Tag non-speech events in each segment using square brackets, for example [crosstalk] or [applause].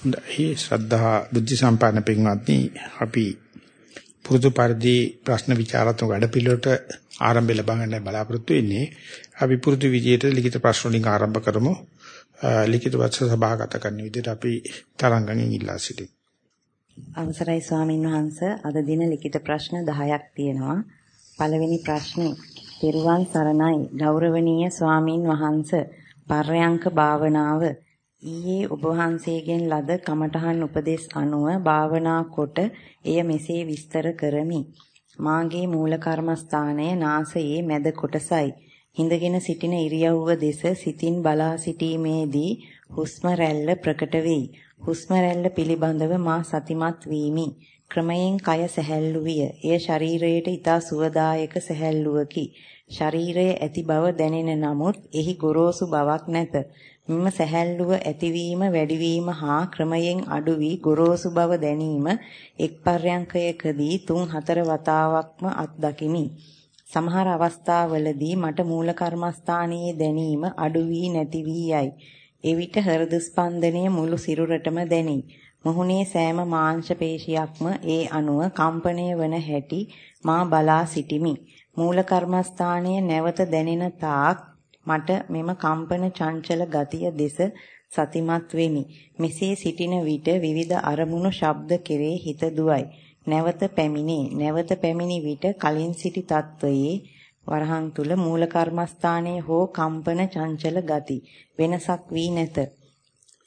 හොඳයි. ශ්‍රද්ධා බුද්ධ සම්පන්න පින්වත්නි අපි පුරුදු පරිදි ප්‍රශ්න විචාරාත්මක වැඩපිළිවෙලට ආරම්භය ලබා ගන්න බලාපොරොත්තු වෙන්නේ. අපි පුරුදු විදියට ලිඛිත ප්‍රශ්න වලින් ආරම්භ කරමු. ලිඛිත වචන සභාගත කරන විදිහට අපි තරංගණින් ඉල්ලා සිටිමු. අවසරයි ස්වාමින් වහන්සේ. අද දින ලිඛිත ප්‍රශ්න 10ක් තියෙනවා. පළවෙනි ප්‍රශ්නේ. පෙරුවන් සරණයි. ගෞරවනීය ස්වාමින් වහන්සේ. පර්යංක භාවනාව ඊයේ ඔබ වහන්සේගෙන් ලද කමඨහන් උපදේශ අනුව භාවනා කොට එය මෙසේ විස්තර කරමි. මාගේ මූල කර්මස්ථානය නාසයේ මැද කොටසයි. හිඳගෙන සිටින ඉරියව්ව දෙස සිතින් බලා සිටීමේදී හුස්ම රැල්ල ප්‍රකට වෙයි. හුස්ම රැල්ල පිළිබඳව මා සතිමත් වීමි. ක්‍රමයෙන් කය සැහැල්ලු විය. එය ශරීරයට ඊතා සුවදායක සැහැල්ලුවකි. ශරීරයේ ඇති බව දැනෙන නමුත් එහි ගොරෝසු බවක් නැත. මෙම සැහැල්ලුව ඇතිවීම වැඩිවීම හා ක්‍රමයෙන් අඩු වී ගොරෝසු බව දැනීම එක් පර්යංකයකදී 3-4 වතාවක්ම අත්දකිමි. සමහර අවස්ථාවලදී මට මූල කර්මස්ථානයේ දැනීම අඩු වී නැති වී යයි. එවිට හෘද ස්පන්දනය මුළු සිරුරටම දැනේ. මොහුනේ සෑම මාංශ පේශියක්ම ඒ අනුව කම්පණය වන හැටි මා බලා සිටිමි. මූල කර්මස්ථානයේ නැවත දැනෙන තාක් මට මෙම කම්පන චංචල ගතිය දෙස සතිමත් වෙමි. මෙසේ සිටින විට විවිධ අරමුණු ශබ්ද කෙරේ හිත දුවයි. නැවත පැමිණේ. නැවත පැමිණි විට කලින් සිටි තත්වයේ වරහන් තුල මූල කර්මස්ථානයේ හෝ කම්පන චංචල ගති වෙනසක් වී නැත.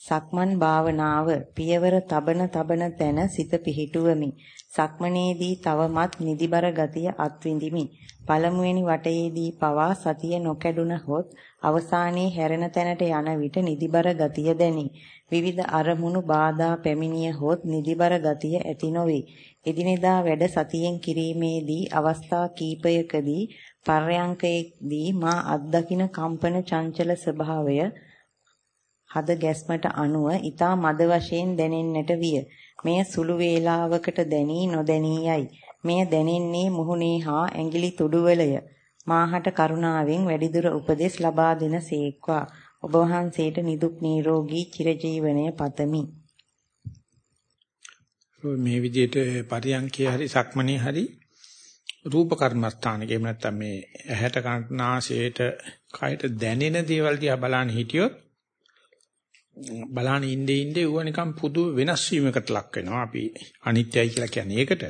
සක්මන් භාවනාව පියවර තබන තබන තැන සිත පිහිටුවමි. සක්මනේදී තවමත් නිදිබර ගතිය අත්විඳිමි. පළමුවෙනි වටයේදී පවා සතිය නොකැඩුනහොත් අවසානයේ හැරෙන තැනට යන විට නිදිබර ගතිය දැනේ. විවිධ අරමුණු බාධා පැමිණිය හොත් නිදිබර ගතිය ඇති නොවේ. එදිනෙදා වැඩ සතියෙන් කිරීමේදී අවස්ථා කීපයකදී පර්යංකයේදී මා අත්දකින කම්පන චංචල ස්වභාවය හද ගැස්මට අනුව ඊතා මද වශයෙන් දැනෙන්නට විය. මෙය සුළු වේලාවකට දැනී නොදැනී යයි. මෙය දැනෙන්නේ මුහුණේ හා ඇඟිලි තුඩුවලය. මාහට කරුණාවෙන් වැඩිදුර උපදෙස් ලබා දෙන සේක්වා. ඔබ වහන්සේට නිදුක් නිරෝගී චිරජීවනය පතමි. මේ විදිහට පරියන්කේ හරි සක්මනේ හරි රූප කර්මස්ථානකේ එහෙම නැත්නම් මේ ඇහැට කනාසයට කයට දැනෙන දේවල් දිහා බලන්න හිටියොත් බලාන ඉන්නේ ඉන්නේ ඌව නිකන් පුදු වෙනස් වීමකට ලක් වෙනවා. අපි අනිත්‍යයි කියලා කියන්නේ ඒකට.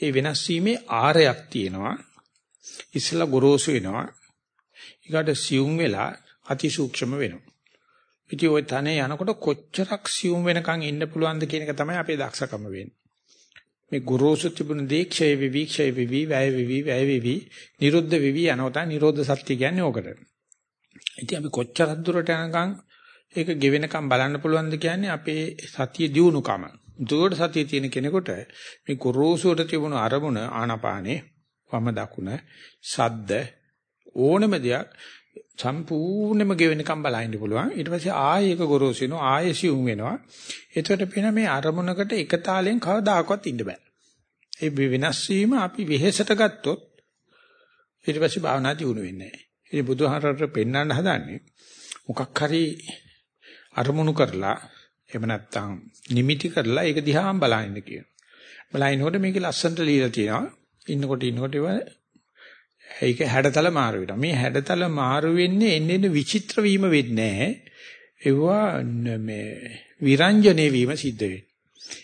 ඒ වෙනස් වීමේ ආරයක් තියෙනවා. ඉස්සලා ගොරෝසු වෙනවා. ඊකට සියුම් වෙලා අතිසූක්ෂම වෙනවා. ඉතින් ওই තනේ යනකොට කොච්චරක් සියුම් වෙනකන් ඉන්න පුළුවන්ද කියන එක තමයි අපේ දක්ෂකම වෙන්නේ. මේ ගොරෝසු තිබුණ දීක්ෂය විවික්ෂය විවි වැය විවි වැය විවි නිරුද්ධ විවි යනවා. නිරෝධ සත්‍ය කියන්නේ ඕකට. ඉතින් අපි කොච්චරක් දුරට යනකම් ඒක ගෙවෙනකම් බලන්න පුළුවන්ද කියන්නේ අපේ සතිය දියුණුකම. දුරට සතිය තියෙන කෙනෙකුට මේ ගොරෝසුවට තිබුණු අරමුණ ආනාපානේ වම දකුණ සද්ද ඕනම දෙයක් සම්පූර්ණයෙන්ම ගෙවෙනකම් බලන්න පුළුවන්. ඊට පස්සේ ආයෙ එක ගොරෝසු වෙනවා ආයෙ සිුම් වෙනවා. එතකොට පේන මේ අරමුණකට එක තාලෙන් කවදාකවත් ඉන්න බෑ. ඒ වෙනස් වීම අපි වෙහෙසට ගත්තොත් ඊට පස්සේ භාවනා දියුණු වෙන්නේ නැහැ. ඉතින් බුදුහාරට පෙන්වන්න හදන්නේ මොකක් හරි අරමුණු කරලා එහෙම නැත්නම් නිමිටි කරලා ඒක දිහාම බලන්න කියනවා. බලනකොට මේකේ ලස්සනට লীලා තියෙනවා. ඉන්නකොට ඉන්නකොට ඒක හැඩතල මාරු වෙනවා. මේ හැඩතල මාරු වෙන්නේ එන්නේ විචිත්‍ර වීම වෙන්නේ නැහැ. ඒවා මේ විරංජනේ වීම සිද්ධ වෙන්නේ.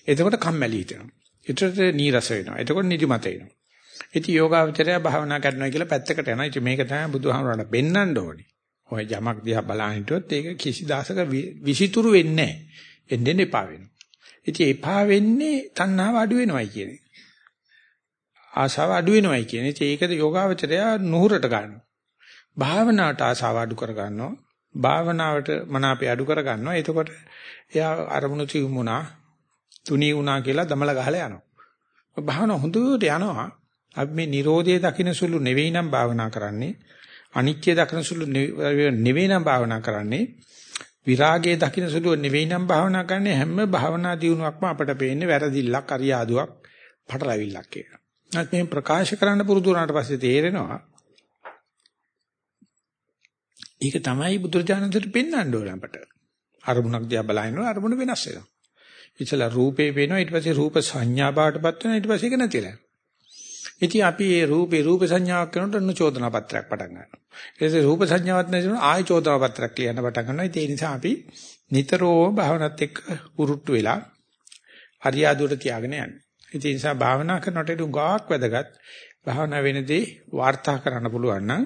එතකොට කම්මැලි හිතෙනවා. එතකොට නීරස වෙනවා. එතකොට නිදිමත එනවා. ඉතින් යෝගාවචරය භාවනා කරනවා කියලා පැත්තකට යනවා. ඉතින් මේක තමයි බුදුහාමරණ පෙන්වන්න ඕනේ. ඔය යමක් දිහා බලන හිටියොත් ඒක කිසි දාසක විසිතුරු වෙන්නේ නැහැ. එන්නේ එපා වෙනවා. ඉතින් එපා වෙන්නේ තණ්හාව අඩු වෙනවයි කියන්නේ. ආශාව අඩු වෙනවයි කියන්නේ. ඉතින් ඒකද යෝගාවචරය නුහුරට ගන්නවා. භාවනාවට ආශාව අඩු කර ගන්නවා. භාවනාවට මනාපය අඩු කර ගන්නවා. එතකොට එයා අරමුණු තියුමුණා තුනී වුණා කියලා දමල ගහලා යනවා. භාවනාව හොඳට යනවා. අපි මේ Nirodhe දකින්න සුළු නෙවෙයි නම් භාවනා කරන්නේ. අනිත්‍ය දකින සුළු නෙවෙයි නම් භාවනා කරන්නේ විරාගයේ දකින සුළු නෙවෙයි නම් භාවනා කරන්නේ හැම භාවනා දියුණුවක්ම අපට පේන්නේ වැරදිල්ලක් අරියාදුවක් පටලවිල්ලක් කියලා. නැත් මේ ප්‍රකාශ කරන්න පුරුදු වුණාට පස්සේ තේරෙනවා ඒක තමයි බුදුරජාණන්සේට පෙන්වන්න ඕන අපට. අරමුණක් දිහා බලනකොට අරමුණ වෙනස් වෙනවා. ඉතලා රූපේ පේනවා ඊට පස්සේ රූප සංඥා බාටපත් වෙනවා ඊට පස්සේ ඒක නැතිලා. ඉතින් අපි මේ රූපේ රූප සංඥාවක් කරනකොට අන්න චෝදනා පත්‍රයක් පටන් ගන්නවා. ඊට රූප සංඥාවක් නැතිනම් ආයෙ චෝදනා පත්‍රයක් ලියන්න පටන් ගන්නවා. ඒ නිසා අපි නිතරම භාවනාවත් එක්ක උරුට්ටු වෙලා හරියාදුවට තියාගෙන යන්නේ. ඒ නිසා භාවනා කරනකොට උගාවක් වැදගත්. භාවනා වෙනදී වාර්තා කරන්න පුළුවන් නම්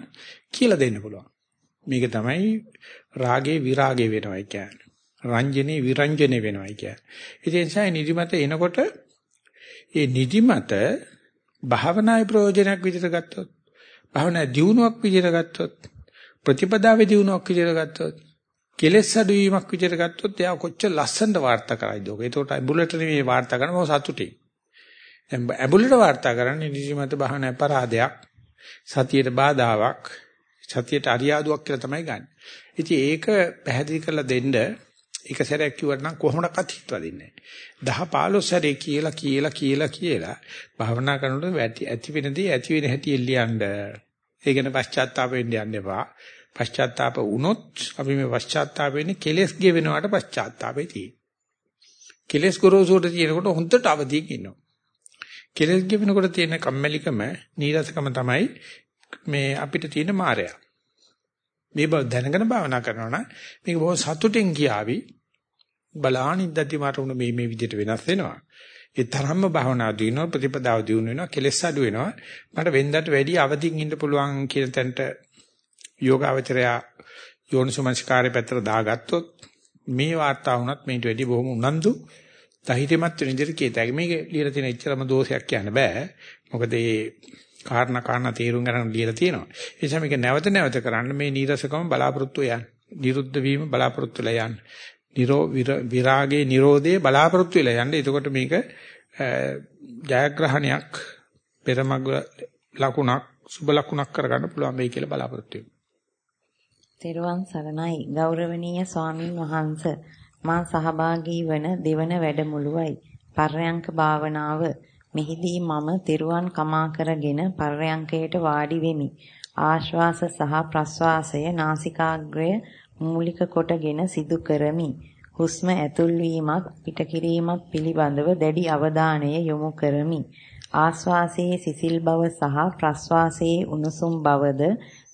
කියලා දෙන්න පුළුවන්. මේක තමයි රාගේ විරාගේ වෙනවා කියන්නේ. රංජනේ විරංජනේ වෙනවා කියන්නේ. ඒ නිසා නිදිමත එනකොට ඒ නිදිමත භාවනායේ ප්‍රයෝජනයක් විදිහට ගත්තොත් භාවනා දියුණුවක් විදිහට ගත්තොත් ප්‍රතිපදාවේ දියුණුවක් විදිහට ගත්තොත් කෙලෙස් අඩුවීමක් විදිහට ගත්තොත් එයා කොච්චර ලස්සනට වාර්තා කරයිද ඔක. ඒකට ඇඹුලට නෙමෙයි වාර්තා කරන මොකද සතුටින්. දැන් ඇඹුලට වාර්තා කරන්නේ නිදිමත භාවනා අපරාධයක් සතියට බාධාවක් සතියට අරියාදුවක් කියලා තමයි ගන්න. ඉතින් ඒක පැහැදිලි කරලා දෙන්න එක සැරයක් කිව්වට නම් කොහොමඩක්වත් හිතලා දෙන්නේ නැහැ. 10 15 සැරේ කියලා කියලා කියලා කියලා භාවනා කරනකොට ඇති වෙනදී ඇති වෙන හැටි එල්ලියන්න. ඒ ගැන පශ්චාත්තාප වෙන්න යන්න එපා. පශ්චාත්තාප වුණොත් අපි මේ පශ්චාත්තාප වෙන්නේ කෙලෙස් ගෙවෙනවට පශ්චාත්තාපේ තියෙන්නේ. කෙලෙස් ගොරෝසුට තියෙනකොට හොඳට අවදියක ඉන්නවා. කෙලෙස් ගෙවෙනකොට තියෙන කම්මැලිකම, නීරසකම තමයි මේ අපිට තියෙන මායя. මේ බව දැනගෙන භාවනා කරනවා නම් මේක බොහොම සතුටින් කියාවි බලාන ඉද්දති මට උන මේ මේ විදිහට වෙනස් වෙනවා. ඒ තරම්ම භාවනා දිනන ප්‍රතිපදාව දිනු වෙනවා කෙලෙස් අඩු වෙනවා. මට වෙන්දට වැඩි අවදිින් ඉන්න පුළුවන් කියන තැනට යෝගාවචරය යෝනිසමස්කාරය පැත්තට දාගත්තොත් මේ වාර්තා වුණත් මේට වැඩි බොහොම උනන්දු ධෛර්යමත් වෙන විදිහට කියතයි. මේක ලියලා තියෙන එච්චරම දෝෂයක් කියන්න බෑ. මොකද මේ කාරණා කාරණා තීරුම් ගන්න ලියලා තියෙනවා. ඒ නිසා මේක නැවත නැවත කරන්න මේ නීරසකම බලාපොරොත්තු යන්න. නිරුද්ධ වීම බලාපොරොත්තු වෙලා යන්න. නිරෝ විරාගේ නිරෝධයේ බලාපොරොත්තු වෙලා යන්න. එතකොට මේක ජයග්‍රහණයක් පෙරමග ලකුණක් සුබ ලකුණක් කරගන්න පුළුවන් වෙයි කියලා බලාපොරොත්තු වෙනවා. තෙරුවන් සරණයි ගෞරවනීය ස්වාමින් වහන්සේ මා සහභාගී වන දෙවන වැඩමුළුවයි පර්යංක භාවනාව මෙහිදී මම තෙරුවන් කමා කරගෙන පර්යංකයට වාඩි වෙමි ආශ්වාස සහ ප්‍රශ්වාසය නාසිකාග්‍රය මූලික කොටගෙන සිදු කරමි. හුස්ම ඇතුල් වීමත් පිටකිරීමත් පිළිබඳව දැඩි අවධානය යොමු කරමි. ආශ්වාසයේ සිසිල් බව සහ ප්‍රශ්වාසයේ උණුසුම් බවද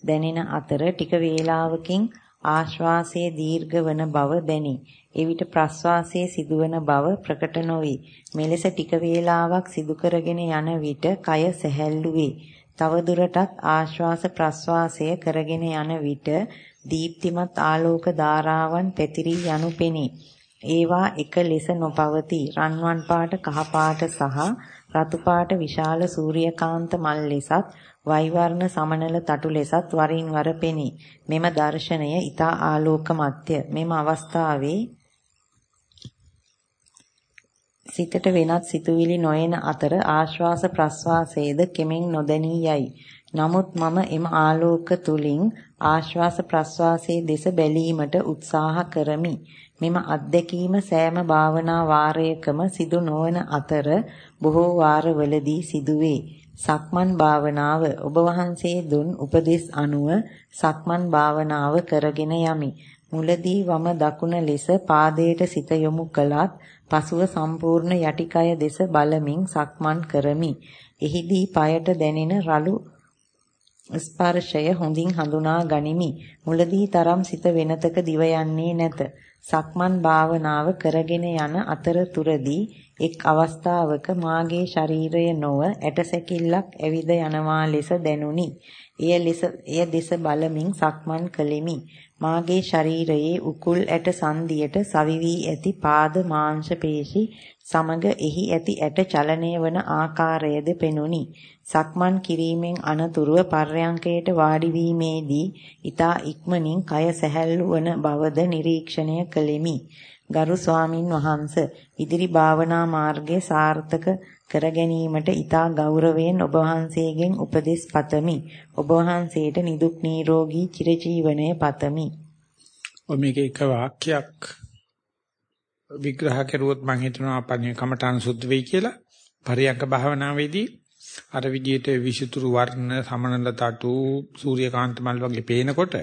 දැනෙන අතර ටික වේලාවකින් ආශ්වාසයේ දීර්ඝ වන බව දැනේ. එවිට ප්‍රශ්වාසයේ සිදුවන බව ප්‍රකට නොවේ. මෙලෙස ටික වේලාවක් සිදු කරගෙන යන විට කය සැහැල්ලු වේ. තව දුරටත් ආශ්වාස ප්‍රශ්වාසය කරගෙන යන විට දීප්තිමත් ආලෝක ධාරාවන් පැතිරී යනු පෙනේ. ඒවා එක ලෙස නොපවතී. රන්වන් පාට කහ පාට සහ රතු පාට විශාල සූර්යකාන්ත මල් ලෙසත් වෛවර්ණ සමනල තටු ලෙසත් වරින් වර පෙනේ. මෙම දර්ශනය ඊතා ආලෝකමත්ය. මෙම අවස්ථාවේ සිතට වෙනත් සිතුවිලි නොයන අතර ආශ්වාස ප්‍රශ්වාසයේද කෙමෙන් නොදැනී යයි. නමුත් මම එම ආලෝක තුලින් ආශ්වාස ප්‍රශ්වාසයේ දෙස බැලීමට උත්සාහ කරමි. මෙම අත්දැකීම සෑම භාවනා වාරයකම සිදු නොවන අතර බොහෝ වාරවලදී සිදුවේ. සක්මන් භාවනාව ඔබ වහන්සේ දුන් උපදෙස් අනුව සක්මන් භාවනාව කරගෙන යමි. මුලදී වම දකුණ ලෙස පාදයට සිත යොමු කළත් පසුව සම්පූර්ණ යටිකය දෙස බලමින් සක්මන් කරමි. එහිදී পায়ට දැනෙන රළු ස්පර්ශය හොඳින් හඳුනා ගනිමි. මුලදී තරම් සිත වෙනතක දිව යන්නේ නැත. සක්මන් භාවනාව කරගෙන යන අතරතුරදී එක් අවස්ථාවක මාගේ ශරීරය නොව ඇටසැකිල්ලක් ඇවිද යනවා ලෙස දැනුනි. එය ලෙස එය දෙස බලමින් සක්මන් කළෙමි. මාගේ ශරීරයේ උකුල් ඇට සංදියට සවිවි ඇති පාද මාංශ පේශි සමග එහි ඇති ඇට චලනය වන ආකාරයද පෙනුනි. සක්මන් කිරීමෙන් අනතුරුව පර්යංකයට වාඩි වීමේදී ඊතා ඉක්මනින් කය සැහැල්ලු වන බවද නිරීක්ෂණය කළෙමි. ගරු ස්වාමින් වහන්ස ඉදිරි භාවනා මාර්ගයේ සාර්ථක කර ගැනීමට ඊතා ගෞරවයෙන් ඔබ වහන්සේගෙන් උපදෙස් පතමි. ඔබ වහන්සේට නිදුක් නිරෝගී චිරජීවනය පතමි. ඔය මේක එක වාක්‍යයක් විග්‍රහ කරුවොත් මම හිතනවා අපන්නේ කමඨාන් සුද්ධ වෙයි කියලා. පරියංක භාවනාවේදී අර විදිහට විෂිතුරු වර්ණ සමනල තටු සූර්යකාන්ත මල් වගේ පේනකොට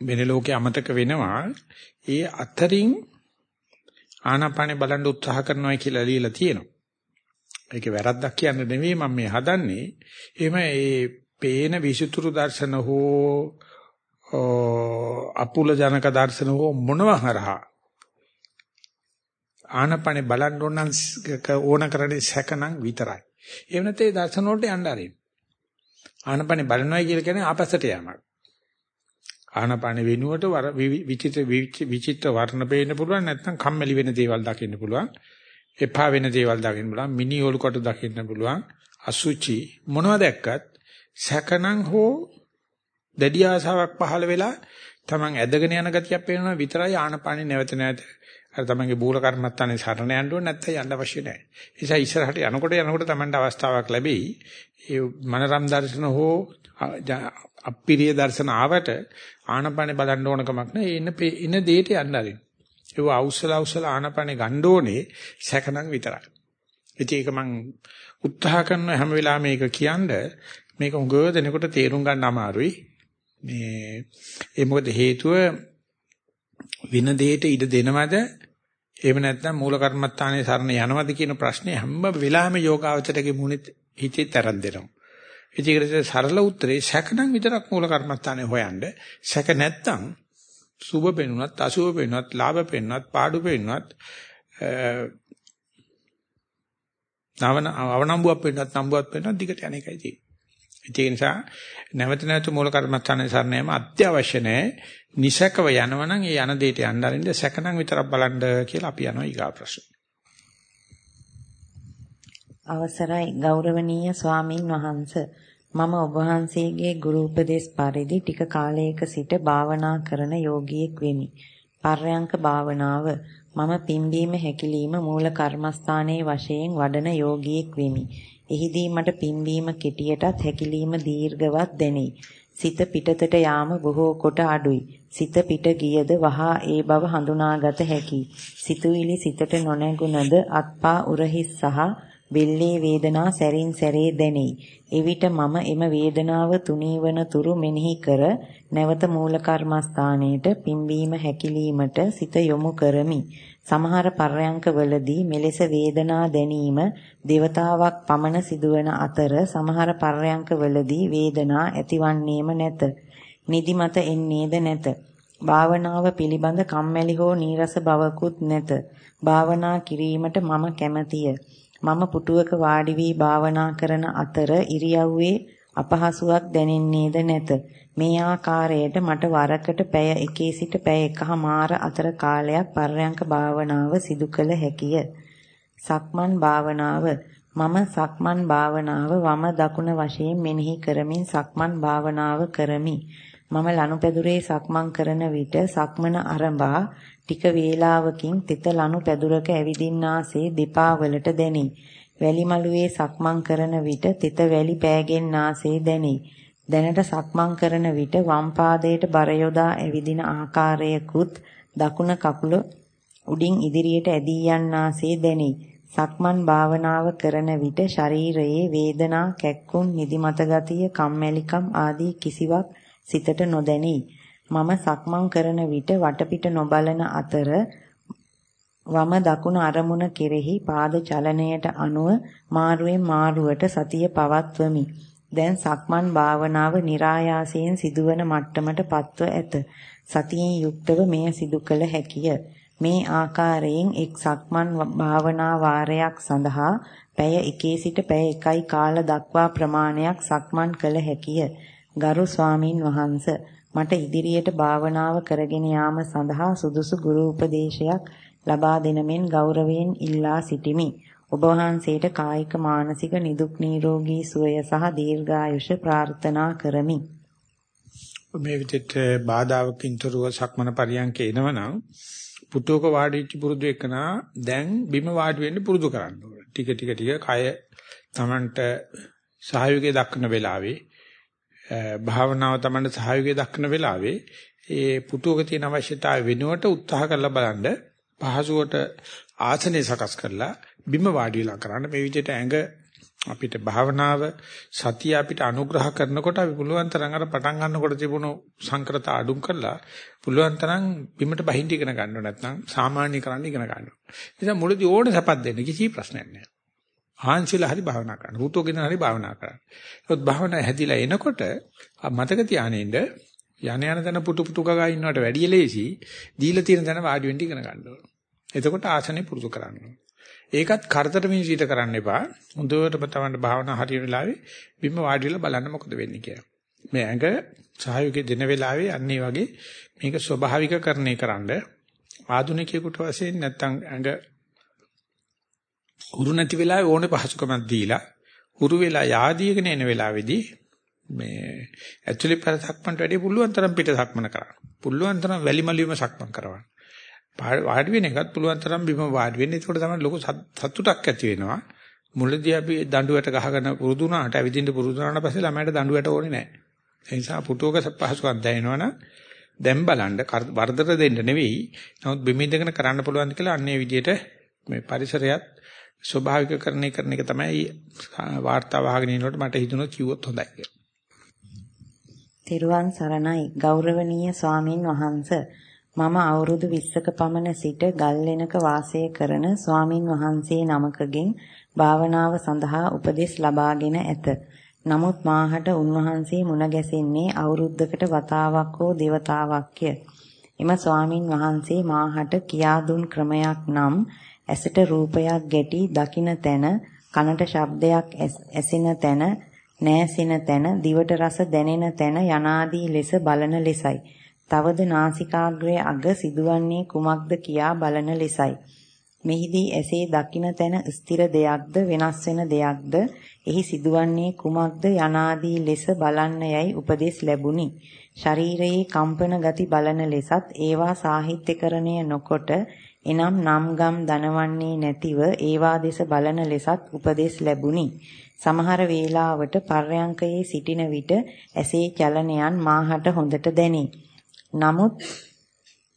වෙන ලෝකේ අමතක වෙනවා ඒ අතරින් ආනාපානේ බලන්න උත්සාහ කරනවා කියලා ලියලා තියෙනවා. ඒකේ වැරද්දක් කියන්න නෙවෙයි මම මේ හදන්නේ. එහෙම ඒ පේන විසුතුරු දර්ශන හෝ අපුල ජනක දර්ශන හෝ මොනවා හරහා ආනපනේ බලන්න ඕන ඕන කරන්නේ සැකනම් විතරයි. එහෙම නැත්නම් ඒ දර්ශන වලට යන්න ආරින්. ආනපනේ බලනවා කියලා කියන්නේ ආපස්සට යamak. ආනපනේ වෙනුවට විචිත්‍ර විචිත්‍ර වර්ණ පේන්න පුළුවන් නැත්නම් කම්මැලි වෙන දේවල් දකින්න පුළුවන්. එපා වෙන දේවල් දකින්න පුළුවන්. මිනි ඕල් කොට දකින්න පුළුවන්. අසුචි මොනවද දැක්කත් සැකනම් හෝ දැඩි ආසාවක් පහළ වෙලා Taman ඇදගෙන යන ගතියක් පේනවා විතරයි ආනපානේ නැවත නැවත අර තමන්ගේ බූල කර්මත්තානේ සරණ යන්න ඕනේ නැත්නම් යන්න අවශ්‍ය නැහැ. ඒ නිසා ඉස්සරහට යනකොට යනකොට තමන්ට අවස්ථාවක් ලැබෙයි. ඒ මනරම් දර්ශන හෝ අප්පිරිය දර්ශන ආවට ආනපනේ බලන්න ඕන කමක් නැහැ. එන එන දෙයට යන්න ආරින්. ඒව අවසල අවසල ආනපනේ ගන්න ඕනේ සැකනම් විතරයි. ඉතින් ඒක මම උත්සාහ කරන හැම වෙලාවෙම මේක කියන්නේ මේක උගව දෙනකොට තේරුම් ගන්න අමාරුයි. මේ ඒ මොකද හේතුව වෙන දෙයකට ඉඩ දෙනවද එහෙම නැත්නම් මූල කර්මත්තානේ සරණ යනවද කියන ප්‍රශ්නේ හැම වෙලාවෙම යෝගාවචරයේ මුණිත් හිතේ තරන් දෙනවා. ඒකට සරල උත්තරේ සැකනම් විතරක් මූල කර්මත්තානේ හොයන්න. සැක නැත්තම් සුභ පෙනුනත් අසුභ පෙනුනත් ලාභ පෙනුනත් පාඩු පෙනුනත් නවන අවනම්බුවක් පෙනුනත් නම්බුවක් පෙනුනත් දිගට යන එකයි තියෙන්නේ. ඒ නිසා නැවත නැවත මූල කර්මස්ථානයේ සරණ යාම අත්‍යවශ්‍ය නැහැ. නිසකව යනවනම් ඒ යන දෙයට යන්න අරින්ද සැකනම් විතරක් බලන්න කියලා අපි යනවා ඊගා ප්‍රශ්න. අවසරයි ගෞරවනීය ස්වාමින් වහන්ස මම ඔබ වහන්සේගේ ගුරු උපදේශ පරිදි ටික කාලයක සිට භාවනා කරන යෝගියෙක් වෙමි. පර්යංක භාවනාව මම පිම්බීම හැකිලිම මූල කර්මස්ථානයේ වශයෙන් වඩන යෝගියෙක් වෙමි. එහිදී මට පිම්බීම කෙටියටත් හැකිලිම දීර්ඝවත් දැනේ. සිත පිටතට යාම බොහෝ කොට අඩුයි. සිත පිට ගියද වහා ඒ බව හඳුනාගත හැකියි. සිතුවිලි සිතට නොනැගුණද අත්පා උරහිස් සහ බෙල්ලේ වේදනා සැරින් සැරේ දැනේ. එවිට මම එම වේදනාව තුනී වන තුරු මෙනෙහි කර නැවත මූල කර්මස්ථානයේට පිම්බීම හැකිලීමට සිත යොමු කරමි. සමහර පර්යංකවලදී මෙලෙස වේදනා දැනීම దేవතාවක් පමණ සිදුවන අතර සමහර පර්යංකවලදී වේදනා ඇතිවන්නේම නැත. නිදිමත එන්නේද නැත. භාවනාව පිළිබඳ කම්මැලි හෝ නීරස බවකුත් නැත. භාවනා කිරීමට මම කැමැතිය. මම පුටුවක වාඩි වී භාවනා කරන අතර ඉරියව්වේ අපහසුාවක් දැනෙන්නේද නැත. මේ ආකාරයට මට වරකට පැය එකේ සිට පැය එකහමාර අතර කාලයක් පර්යංක භාවනාව සිදු කළ හැකිය. සක්මන් භාවනාව මම සක්මන් භාවනාව වම දකුණ වශයෙන් මෙනෙහි කරමින් සක්මන් භාවනාව කරමි. මම ලනුපැදුරේ සක්මන් කරන විට සක්මන අරඹා ටික වේලාවකින් තිත ලනුපැදුරක ඇවිදින්නාසේ දෙපා වලට දැනේ. වැලි මළුවේ සක්මන් කරන විට තිත වැලි පෑගෙන්නාසේ දැනේ. දැනට සක්මන් කරන විට වම් පාදයට බර යොදා ඇවිදින ආකාරයකුත් දකුණ කකුල උඩින් ඉදිරියට ඇදී යන්නාසේ දැනේ. සක්මන් භාවනාව කරන විට ශරීරයේ වේදනා, කැක්කුම්, නිදිමත ගතිය, කම්මැලිකම් ආදී කිසිවක් සිතට නොදැනී. මම සක්මන් කරන විට වටපිට නොබලන අතර වම දකුණ අරමුණ කෙරෙහි පාද චලනයට අනුව මාරුවෙන් මාරුවට සතිය පවත්වමි. දැන් සක්මන් භාවනාව નિરાයාසයෙන් සිදුවන මට්ටමට පත්ව ඇත. සතියෙන් යුක්තව මෙය සිදු කළ හැකිය. මේ ආකාරයෙන් එක් සක්මන් භාවනා වාරයක් සඳහා පැය 1 සිට පැය 1යි කාල දක්වා ප්‍රමාණයක් සක්මන් කළ හැකිය. ගරු ස්වාමින් වහන්ස මට ඉදිරියට භාවනාව කරගෙන යාම සඳහා සුදුසු ගුරු උපදේශයක් ලබා දෙන මෙන් ගෞරවයෙන් ඉල්ලා සිටිමි. ඔබ වහන්සේට කායික මානසික නිදුක් නිරෝගී සුවය සහ දීර්ඝායුෂ ප්‍රාර්ථනා කරමි. මේ විදිහට බාධාවකින් තොරව සක්මන පරියන්කේ එනවනම් පුටුවක වාඩි වෙච්ච පුරුදු එකනා දැන් බිම වාඩි වෙන්න පුරුදු කරන්න ඕනේ. ටික ටික ටික කය Tamanට සහයෝගය දක්වන වෙලාවේ භාවනාව Tamanට සහයෝගය දක්වන වෙලාවේ ඒ පුටුවක තියෙන අවශ්‍යතාවය වෙනුවට උත්සාහ කරලා බලන්න පහසුවට ආසනය සකස් කරලා බිම වාඩි වෙලා කරන්න මේ විදිහට ඇඟ අපිට භාවනාව සතිය අපිට අනුග්‍රහ කරනකොට අපි පුළුවන් තරම් අර පටන් ගන්නකොට තිබුණු සංකරත අඩුම් කරලා පුළුවන් තරම් බිමට බහින්න ඉගෙන ගන්නව නැත්නම් සාමාන්‍ය කරන්න ඉගෙන ගන්නවා. ඒ නිසා මුලදී ඕනේ සපත් දෙන්න කිසි ප්‍රශ්නයක් නැහැ. ආංශිල හරි භාවනා කරන්න. හුතුගෙන හරි භාවනා කරන්න. ඒත් භාවනා හැදිලා එනකොට මතක තියානින්න යන යන තැන පුටු පුටු ගගා ඉන්නවට වැඩිය ලේසි දීලා තියෙන තැන වාඩි වෙන්න ඉගෙන ගන්න ඕන. එතකොට ආසනේ පුරුදු කරන්න ඕන. ඒකත් කරදර මිනිසීට කරන්න එපා. හොඳටම තමන්ට භාවනා හරිය වෙලාවේ බිම වාඩි වෙලා බලන්න මොකද වෙන්නේ කියලා. මේ ඇඟ සහයෝගය දෙන වෙලාවේ අන්නේ වගේ මේක ස්වභාවිකකරණය කරන්න ආධුනිකයෙකුට වශයෙන් නැත්තම් ඇඟ හුරු නැති වෙලාවේ ඕනේ පහසුකමක් දීලා හුරු වෙලා yaadීගෙන එන වෙලාවේදී මේ ඇක්චුලි පෙර සක්මන්ට වැඩිය පුළුවන් තරම් පිට සක්මන කරන්න. පුළුවන් තරම් වැලි මලියුම සක්මන් කරවන්න. වාඩි වෙන එකත් පුළුවන් තරම් බිම වාඩි වෙන්න. ඒකට තමයි ලොකු සතුටක් ඇති වෙනවා. මුලදී අපි දඬුවට ගහගෙන පුරුදු වුණාට ඇවිදින්න පුරුදු වුණාට පස්සේ ළමයට දඬුවට ඕනේ නැහැ. ඒ නිසා පුටුවක පහසුකම් දැනෙනවනම් දැන් බලන්න වර්ධත දෙන්න නෙවෙයි. නමුත් බිම ඉඳගෙන කරන්න පුළුවන් කියලා අන්නේ විදිහට මේ පරිසරයත් ස්වභාවිකකරණය කරන එක තමයි වාර්තාව අහගෙන ඉනකොට මට හිතුණා කිව්වොත් හොඳයි කියලා. තෙරුවන් සරණයි ගෞරවනීය ස්වාමින් වහන්සේ මම අවුරුදු 20ක පමණ සිට ගල්ලෙනක වාසය කරන ස්වාමින් වහන්සේ නමකගෙන් භාවනාව සඳහා උපදෙස් ලබාගෙන ඇත. නමුත් මාහට උන්වහන්සේ මුණ ගැසෙන්නේ අවුරුද්දකට වතාවක් හෝ දෙවතාවක්ය. එම ස්වාමින් වහන්සේ මාහට කියා දුන් ක්‍රමයක් නම් ඇසට රූපයක් ගැටි දකින තැන, කනට ශබ්දයක් ඇසෙන තැන, නෑසෙන තැන, දිවට රස දැනෙන තැන යනාදී ලෙස බලන ලෙසයි. තවද නාසිකාග්‍රයේ අග සිදුවන්නේ කුමක්ද කියා බලන ලෙසයි. මෙහිදී එසේ දකින තැන ස්ථිර දෙයක්ද වෙනස් වෙන දෙයක්ද එහි සිදුවන්නේ කුමක්ද යනාදී ලෙස බලන්න යයි උපදෙස් ලැබුණි. ශරීරයේ කම්පන ගති බලන ලෙසත් ඒවා සාහිත්‍යකරණය නොකොට එනම් නම් ගම් දනවන්නේ නැතිව ඒවා දෙස බලන ලෙසත් උපදෙස් ලැබුණි. සමහර වේලාවට පර්යංකයේ සිටින විට ඇසේ චලනයන් මාහට හොඳට දැනේ. නමුත්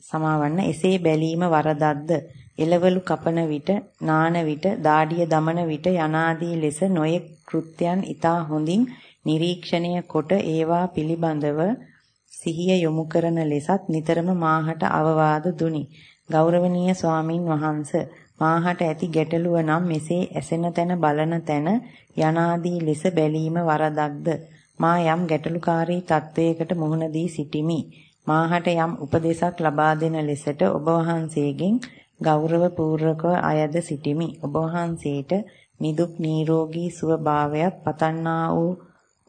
සමාවන්න එසේ බැලීම වරදක්ද එළවලු කපන විට නාන විට දාඩිය දමන විට යනාදී ලෙස නොයෙක් කෘත්‍යයන් ඊතා හොඳින් නිරීක්ෂණය කොට ඒවා පිළිබඳව සිහිය යොමු කරන ලෙසත් නිතරම මාහට අවවාද දුනි ගෞරවනීය ස්වාමින් වහන්ස මාහට ඇති ගැටලුව නම් මෙසේ ඇසෙන තැන බලන තැන යනාදී ලෙස බැලීම වරදක්ද මා යම් ගැටලුකාරී තත්වයකට මුහුණ දී සිටිමි මාහට යම් උපදේශක් ලබා දෙන ලෙසට ඔබ වහන්සේගෙන් ගෞරව පූර්වකව අයද සිටිමි. ඔබ වහන්සේට නිදුක් නිරෝගී සුව භාවයත් පතන්නා වූ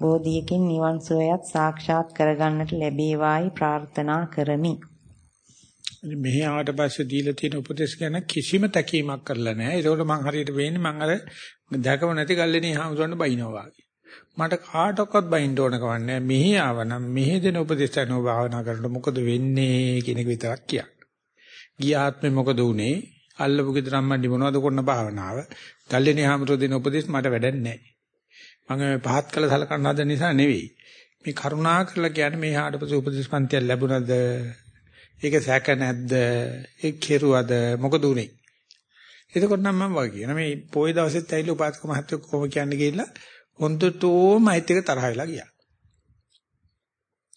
බෝධියකින් නිවන් සුවයත් සාක්ෂාත් කරගන්නට ලැබේවායි ප්‍රාර්ථනා කරමි. මෙහි ආවට පස්සේ දීලා තියෙන උපදේශ ගැන කිසිම තැකීමක් කරලා නැහැ. ඒකෝට මං හරියට වෙන්නේ මං අර දැකම නැති ගල්ලේනේ හාමුදුරන් බයිනවා වගේ. මට කාටවත් බයින්න ඕන කවන්නේ මෙහි ආවනම් මෙහි දෙන උපදේශ අනුව භාවනා කරනකොට මොකද වෙන්නේ කියන එක විතරක් කියන්න. ගිය ආත්මේ මොකද උනේ? අල්ලපු ගෙදර අම්මන්ඩි මොනවද කරන භාවනාව? ගල්ලේනේ හැමතෝ දෙන උපදේශ මට වැඩක් නැහැ. මම මේ පහත් කළ සලකන්න හදන නිසා නෙවෙයි. මේ කරුණා කරලා කියන්නේ මේ හාට පස්සේ උපදේශ පන්තියක් ලැබුණද? ඒක සැක නැද්ද? ඒක කෙරුවද? මොකද උනේ? එතකොට නම් මම වගේ කියන මේ පොයේ දවසෙත් ඇවිල්ලා උපාසක මහත්තයෝ කොහොම කියන්නේ කියලා හොන්දටෝම අයිත් එක තරහ වෙලා ගියා.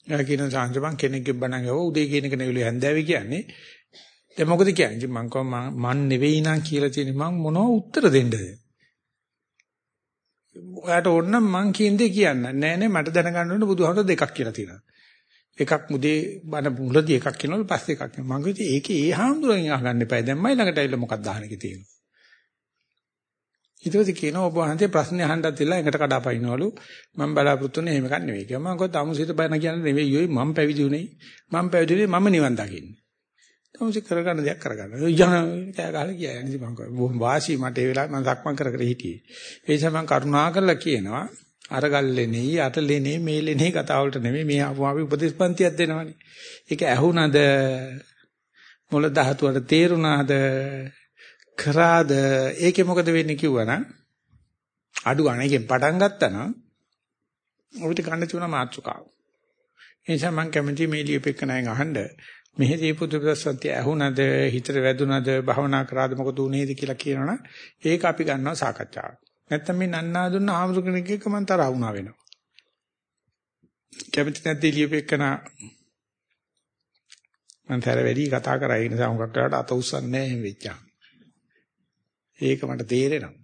එයා කියන සංජපන් කෙනෙක්ගේ බණන් ගව උදේ කියන එක නෙවෙයි හැන්දෑවේ කියන්නේ. දැන් මොකද කියන්නේ? මං කව මන් නෙවෙයි නං කියලා තියෙන මං මොනව උත්තර දෙන්නද? ඔයාට ඕන නම් මං කියන දේ කියන්න. නෑ නෑ මට දැනගන්න ඕනේ බුදුහාමර දෙකක් කියලා තියෙනවා. එකක් මුදේ බණ මුලදී එකක් කියනවලු පස්සේ එකක් කියනවා. මං කිව්වේ ඒකේ ඒ හාමුදුරන් අහගන්න එපා. දැන් මයි ළඟට ඇවිල්ලා මොකක්ද අහන්නකේ තියෙන්නේ. ඊට පස්සේ කියනවා ඔබ වහන්සේ ප්‍රශ්නේ අහන්නත් තියලා එකට කඩාපයින්නවලු මම බලාපොරොත්තු වෙන්නේ එහෙම එකක් නෙවෙයි කියලා. මම කිව්වා තමුසිත බයන කියන්නේ නෙවෙයි යෝයි මම පැවිදි උනේ. මම පැවිදි උනේ මම නිවන් දකින්නේ. තමුසි කරගන්න දෙයක් කරගන්න. යන කෑ ගහලා කියයි. අනිත් මම කිව්වා බොහොම වාසි මට ඒ වෙලාවේ මම සක්මන් කර කර හිටියේ. ඒ නිසා මම කරුණා කරලා කියනවා අර ගල්ලේනේ අටලේනේ මේලේනේ කතාව වලට නෙමෙයි මේ ආපුවම අපි උපදේශපන්තියක් දෙනවනේ. ඒක ඇහුණද? මොළ ධාතුවට තේරුණාද? කරාද ඒකේ මොකද වෙන්නේ කිව්වනම් අඩු ගණනකින් පටන් ගත්තා නම් අපිට ගන්න තියෙන මාතෘකාව. ඒ නිසා මම කැමති මේ ලියපෙකණයෙන් අහන්න මෙහෙදී පුදුපසත්‍ය ඇහුණද හිතට වැදුණද භවනා කරාද මොකද උනේද කියලා කියනවනම් ඒක අපි ගන්නවා සාකච්ඡාවට. නැත්තම් මේ නන්නා දුන්න ආමරු කෙනෙක් එක්ක මං තරහ වුණා වෙනවා. කැමති නැද්ද ලියපෙකන මං තර වැඩි කතා කරා ඒ නිසා හුඟක් කරලා අත උස්සන්නේ නැහැ එහෙම වෙච්චා. ඒක මට තේරෙනවා.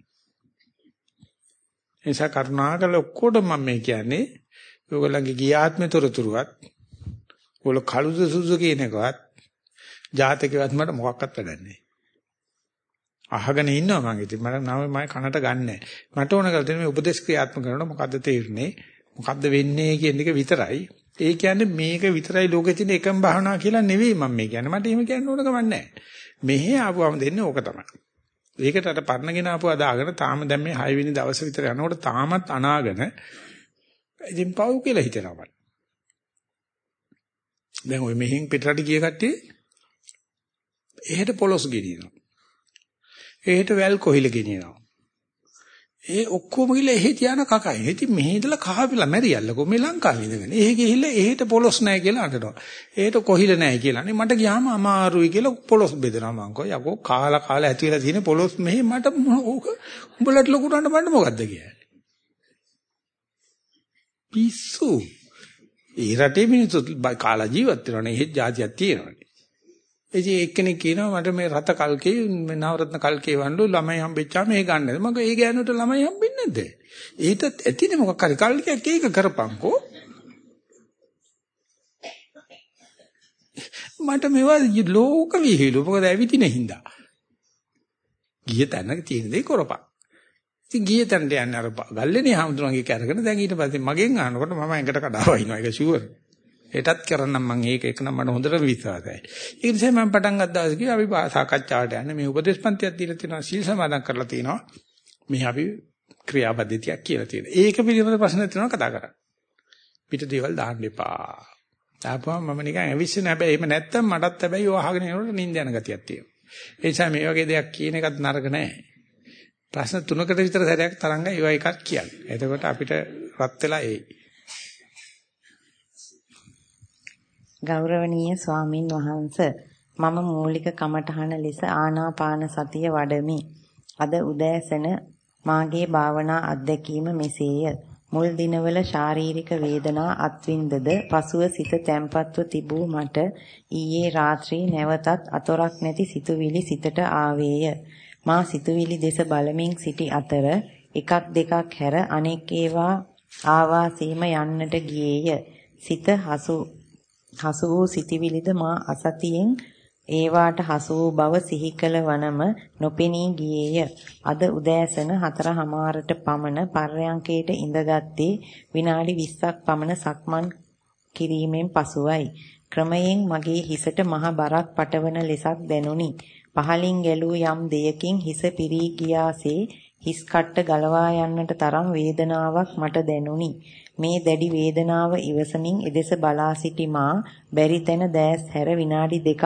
එනිසා කරුණාකර ඔක්කොටම මම මේ කියන්නේ ඔයගොල්ලන්ගේ ගියාත්මේ තොරතුරුවත් ඔයගොල්ලෝ කළුද සුසු කියන එකවත් ජාතකවත් මට මොකක්වත් වැඩක් නැහැ. අහගෙන ඉන්නවා මම ඉතින් මට නම මම කනට ගන්නෑ. මට ඕන කරලා තියෙන මේ උපදේශ ක්‍රියාත්මක කරනකොට මොකද්ද තේරෙන්නේ? මොකද්ද වෙන්නේ කියන එක විතරයි. ඒ කියන්නේ මේක විතරයි ලෝකෙ තියෙන එකම භාවනා කියලා නෙවෙයි මම මේ කියන්නේ. මට එහෙම කියන්න ඕන කමක් නැහැ. මෙහෙ ආපුවම දෙන්නේ ඕක තමයි. ඒකට අර පරණගෙන ආපුවා දාගෙන තාම දැන් මේ 6 වෙනි දවස් විතර යනකොට තාමත් අනාගෙන ඉතින් පව් කියලා හිතනවා මට. දැන් ওই මෙහෙන් පිටරට ගිය කට්ටිය එහෙට පොලොස් ගෙනියනවා. එහෙට වැල් කොහිල ගෙනියනවා. ඒ ඔක්කොම ගිහලා එහෙ තියාන කකයි. ඉතින් මෙහෙ ඉඳලා කහපිලා මැරියල්ලකෝ මේ ලංකාවේ ඉඳගෙන. එහෙ ගිහිල්ලා එහෙට පොලොස් නැහැ කියලා අඬනවා. එහෙට කොහිල නැහැ කියලා. නේ මට ගියාම අමාරුයි කියලා පොලොස් බෙදනවා මං කෝ. යකෝ කාලා කාලා ඇති වෙලා තියෙන පොලොස් මෙහෙ මට ඕක උඹලට ලොකුටන්න මට මොකද්ද කියන්නේ? පිස්සු. ඒ රටේ මිනිස්සු කාලා ජීවත් වෙනවනේ. එහෙ જાතියක් තියෙනවනේ. ඉතින් එක්කෙනෙක් කියනවා මට මේ රත කල්කේ මේ නවරත්න කල්කේ වණ්ඩු ළමයි හම්බෙච්චාම ඒ ගන්නද මම ඒ ගෑනුට ළමයි හම්බෙන්නේ නැද්ද? ඊටත් ඇතිනේ මොකක් හරි කල්කයක් ඒක කරපන්කෝ. මට මේවා ලෝක විහිළු. මොකද ඇවිදින හින්දා. ගිය තැනක තියෙන දේ කරපන්. ඉතින් ගිය තැනට යන්නේ අර ගල්ලේනේ හම්දුරන්ගේ කරගෙන. දැන් ඊට පස්සේ මගෙන් අහනකොට මම ඇඟට කඩාවයින්නවා. ඒක ෂුවර් ඒකටත් කරන්නම් මම ඒක එක නම් මට හොඳට විශ්වාසයි. ඒ නිසා මම පටන් ගත්ත දවසේ කිව්වා අපි සාකච්ඡාවට යන්නේ මේ උපදේශ පන්තියක් දීලා තියෙනවා සීල් සමාදන් කරලා තියෙනවා. මේ අපි ක්‍රියාපද්ධතියක් කියලා තියෙනවා. ඒක පිළිබඳ ප්‍රශ්න තියෙනවා කතා කරන්න. පිට දේවල් දාන්න එපා. දාපුවම මම නිකන් ඇවිස්සෙන හැබැයි එහෙම නැත්තම් මටත් හැබැයි ඔය අහගෙන යනකොට නිින්ද යන ගතියක් තියෙනවා. ඒ නිසා මේ වගේ දෙයක් කියන එකත් නරක නෑ. ප්‍රශ්න තුනකට විතර සැරයක් තරංගයි ඒවා එකක් කියන්නේ. එතකොට අපිට රත් වෙලා එයි. ගෞරවනීය ස්වාමින් වහන්ස මම මූලික කමඨහන ලෙස ආනාපාන සතිය වඩමි. අද උදෑසන මාගේ භාවනා අත්දැකීම මෙසේය. මුල් දිනවල ශාරීරික වේදනා අත්විඳද පසුව සිත තැම්පත්ව තිබූ මට ඊයේ රාත්‍රී නැවතත් අතොරක් නැති සිතුවිලි සිතට ආවේය. මා සිතුවිලි දෙස බලමින් සිටි අතර එකක් දෙකක් හැර අනෙක් ඒවා ආවාසීම යන්නට ගියේය. සිත හසු හසු වූ සිටිවිලිද මා අසතියෙන් ඒවාට හසු වූ බව සිහි කළ වනම නොපෙනී ගියේය. අද උදෑසන 4:00මාරට පමණ පර්යංකයට ඉඳගත්තේ විනාඩි 20ක් පමණ සක්මන් කිරීමෙන් පසුවයි. ක්‍රමයෙන් මගේ හිසට මහ බරක් පටවන ලෙසක් දැනුනි. පහලින් ගැලූ යම් දෙයකින් හිස පිරී ගියාසේ හිස් කට්ට ගලවා යන්නට තරම් වේදනාවක් මට දැනුනි. මේ දැඩි වේදනාව ඉවසමින් එදෙස බලා සිටි මා බැරි තැන දැස් හැර විනාඩි දෙකක්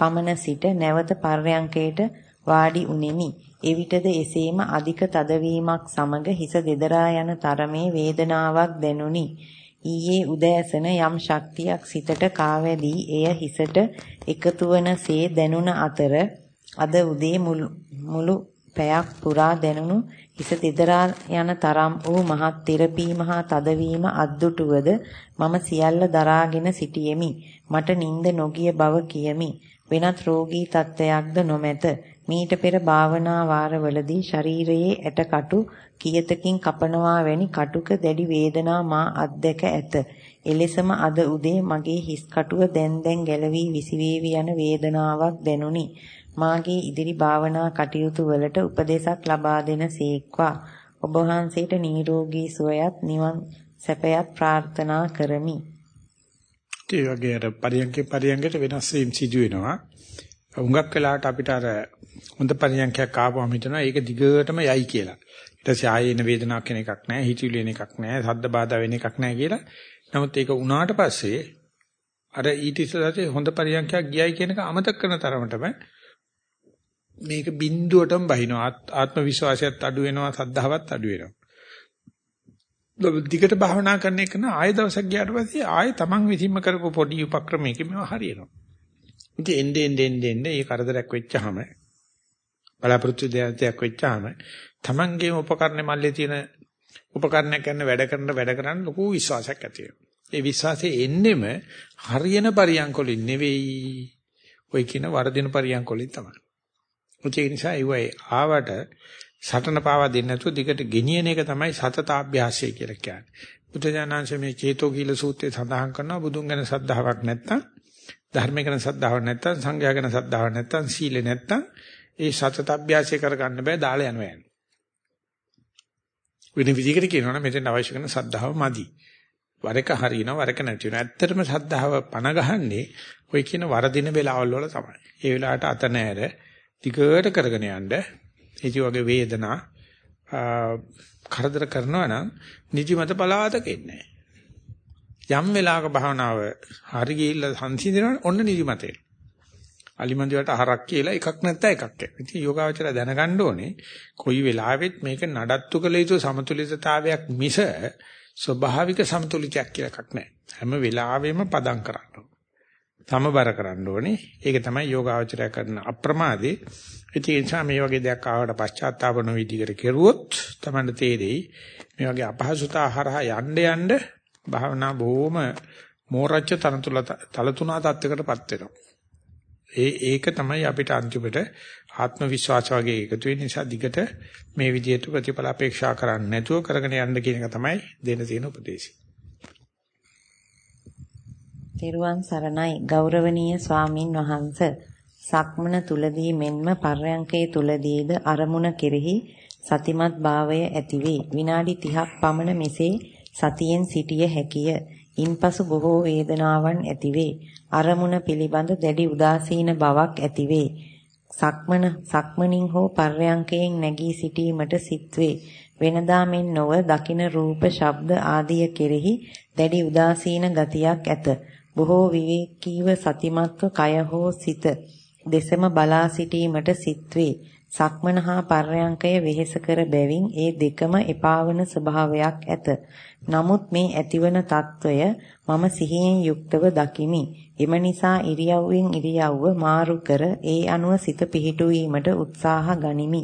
පමණ සිට නැවත පර්යංකයට වාඩි උනේමි. එවිටද එසේම අධික තදවීමක් සමග හිස දෙදරා යන තරමේ වේදනාවක් දැනුනි. ඊයේ උදෑසන යම් ශක්තියක් සිතට කාවැදී එය හිසට එකතු වනසේ දැනුණ අතර අද උදේ මුළු පැයක් පුරා දැනුණු හිස දෙදරා යන තරම් වූ මහත් තෙරපීම හා තදවීම අද්දුටුවද මම සියල්ල දරාගෙන සිටියෙමි. මට නිින්ද නොගිය බව කියමි. වෙනත් රෝගී තත්ත්වයක්ද නොමැත. මීට පෙර භාවනා වාරවලදී ශරීරයේ ඇටකටු කියතකින් කපනවා වැනි කටුක දැඩි වේදනා මා අත්දැක ඇත. එලෙසම අද උදේ මගේ හිස් කටුව දැන් දැන් ගැලවි විසිවේවි යන වේදනාවක් දැනුනි. මාගේ ඉදිරි භාවනා කටයුතු වලට උපදේශක් ලබා දෙන සීක්වා ඔබ වහන්සේට නිරෝගී සුවයත් නිවන් සැපයත් ප්‍රාර්ථනා කරමි. ඒ වගේ අර පරියන්කේ පරියන්කට වෙනස් වීම සිදු වෙනවා. හුඟක් වෙලාවට අපිට අර හොඳ පරියන්කයක් ආවම හිතනවා ඒක දිගටම යයි කියලා. ඊට පස්සේ ආයෙන වේදනාවක් කෙන එකක් නැහැ, හිතවිලි වෙන එකක් නැහැ, ශබ්ද බාධා වෙන එකක් නැහැ කියලා. නමුත් ඒක උනාට පස්සේ අර ඊට ඉස්සරහට හොඳ පරියන්කයක් ගියයි කියන එක අමතක කරන තරමටම මේක බිඳුවටම බහිනවා ආත්ම විශ්වාසයත් අඩු වෙනවා සද්ධාවත් අඩු වෙනවා දිගට භාවනා කරන එක නා ආය දවසක් ගියාට පස්සේ ආය තමන් විසින්ම කරපු පොඩි උපක්‍රමයකින් මේවා හරියනවා ඉතින් එnde ende ende ende මේ කරදරයක් වෙච්චාම බලාපොරොත්තු දෙයක් වෙච්චාම Tamangeම උපකරණ මල්ලේ තියෙන උපකරණයක් ගන්න වැඩ කරන වැඩ කරන්න ලොකු විශ්වාසයක් ඇති වෙනවා. ඒ විශ්වාසය එන්නෙම හරියන පරියන්කොලින් නෙවෙයි. ඔය කියන වර්ධින පරියන්කොලින් තමයි. ඒ නිසා ඒවයි ආවට සටන පාවා දෙන්නේ නැතුව දිගට ගෙනියන එක තමයි සතතාභ්‍යාසය කියලා කියන්නේ. බුදුජානනාංශ මේ චේතෝ කීල සූත්‍රයේ සඳහන් කරනවා බුදුන් ගැන සද්ධාාවක් නැත්තම් ධර්ම ගැන සද්ධාාවක් නැත්තම් සංඝයා ගැන සද්ධාාවක් නැත්තම් සීලෙ නැත්තම් ඒ සතතාභ්‍යාසය කරගන්න බෑ දාලා යනවා යන්නේ. වෙන විදිහකට කියනවනම් මෙතෙන් අවශ්‍ය කරන සද්ධාව මදි. වරක හරියනවා වරක නැති වෙනවා. ඇත්තටම සද්ධාව පණ ගහන්නේ ඔය කියන වරදින වෙලාවල් වල තමයි. ඒ වෙලාවට අත නෑර දිගට කරගෙන යන්න ඒ වගේ වේදනා කරදර කරනවා නම් නිදිමත පලාතක එන්නේ යම් වෙලාවක භාවනාව හරි ගිහිල්ලා සංසිඳනවනේ ඔන්න නිදිමතේ. අලිමන්දිවට හරක් කියලා එකක් නැත්තා එකක් එක්ක. ඉතින් යෝගාවචර දැනගන්න ඕනේ කොයි වෙලාවෙත් මේක නඩත්තු කළ යුතු සමතුලිතතාවයක් මිස ස්වභාවික සමතුලිතයක් කියලා එකක් නැහැ. හැම වෙලාවෙම පදම් කරන්න ඕනේ. සමබර කරන්න ඕනේ. ඒක තමයි යෝගාවචරය කරන අප්‍රමාදේ. ඒ නිසා මේ වගේ දෙයක් ආවට පශ්චාත්තාප නොවි දිගට කෙරුවොත් තමයි තේරෙයි. මේ වගේ අපහසුතා හරහා යන්න යන්න භාවනා බොහොම මෝරච්ච තනතුල තලතුණා තත්යකටපත් වෙනවා. ඒ ඒක තමයි අපිට අන්තිමට ආත්ම විශ්වාස වගේ එකතු වෙන නිසා දිගට මේ විදිහට ප්‍රතිඵල අපේක්ෂා කරන්නේ නැතුව කරගෙන යන්න කියන එක තමයි දෙන්න තියෙන උපදේශය. තෙරුවන් සරණයි ගෞරවනීය ස්වාමින් වහන්ස සක්මන තුලදී මෙන්ම පර්යංකයේ තුලදීද අරමුණ කෙරෙහි සතිමත් භාවය ඇතිවේ විනාඩි 30ක් පමණ මෙසේ සතියෙන් සිටිය හැකිය ඉන්පසු බොහෝ වේදනාවන් ඇතිවේ අරමුණ පිළිබඳ දැඩි උදාසීන බවක් ඇතිවේ. සක්මන සක්මනින් හෝ පර්යංකයෙන් නැගී සිටීමට සිත්වේ. වෙනදා මෙන් නොව දකින රූප, ශබ්ද ආදිය කෙරෙහි දැඩි උදාසීන ගතියක් ඇත. බොහෝ විවේකීව සතිමත්ව කය හෝ සිත දෙසම බලා සිටීමට සිත්වේ. සක්මන හා පර්යංකය වෙහෙස කර බැවින් ඒ දෙකම එපාවන ස්වභාවයක් ඇත. නමුත් මේ ඇතිවන తত্ত্বය මම සිහියෙන් යුක්තව දකිමි. එම නිසා ඉරියව්වෙන් ඉරියව්ව මාරු කර ඒ අනුව සිත පිහිටුවීමට උත්සාහ ගනිමි.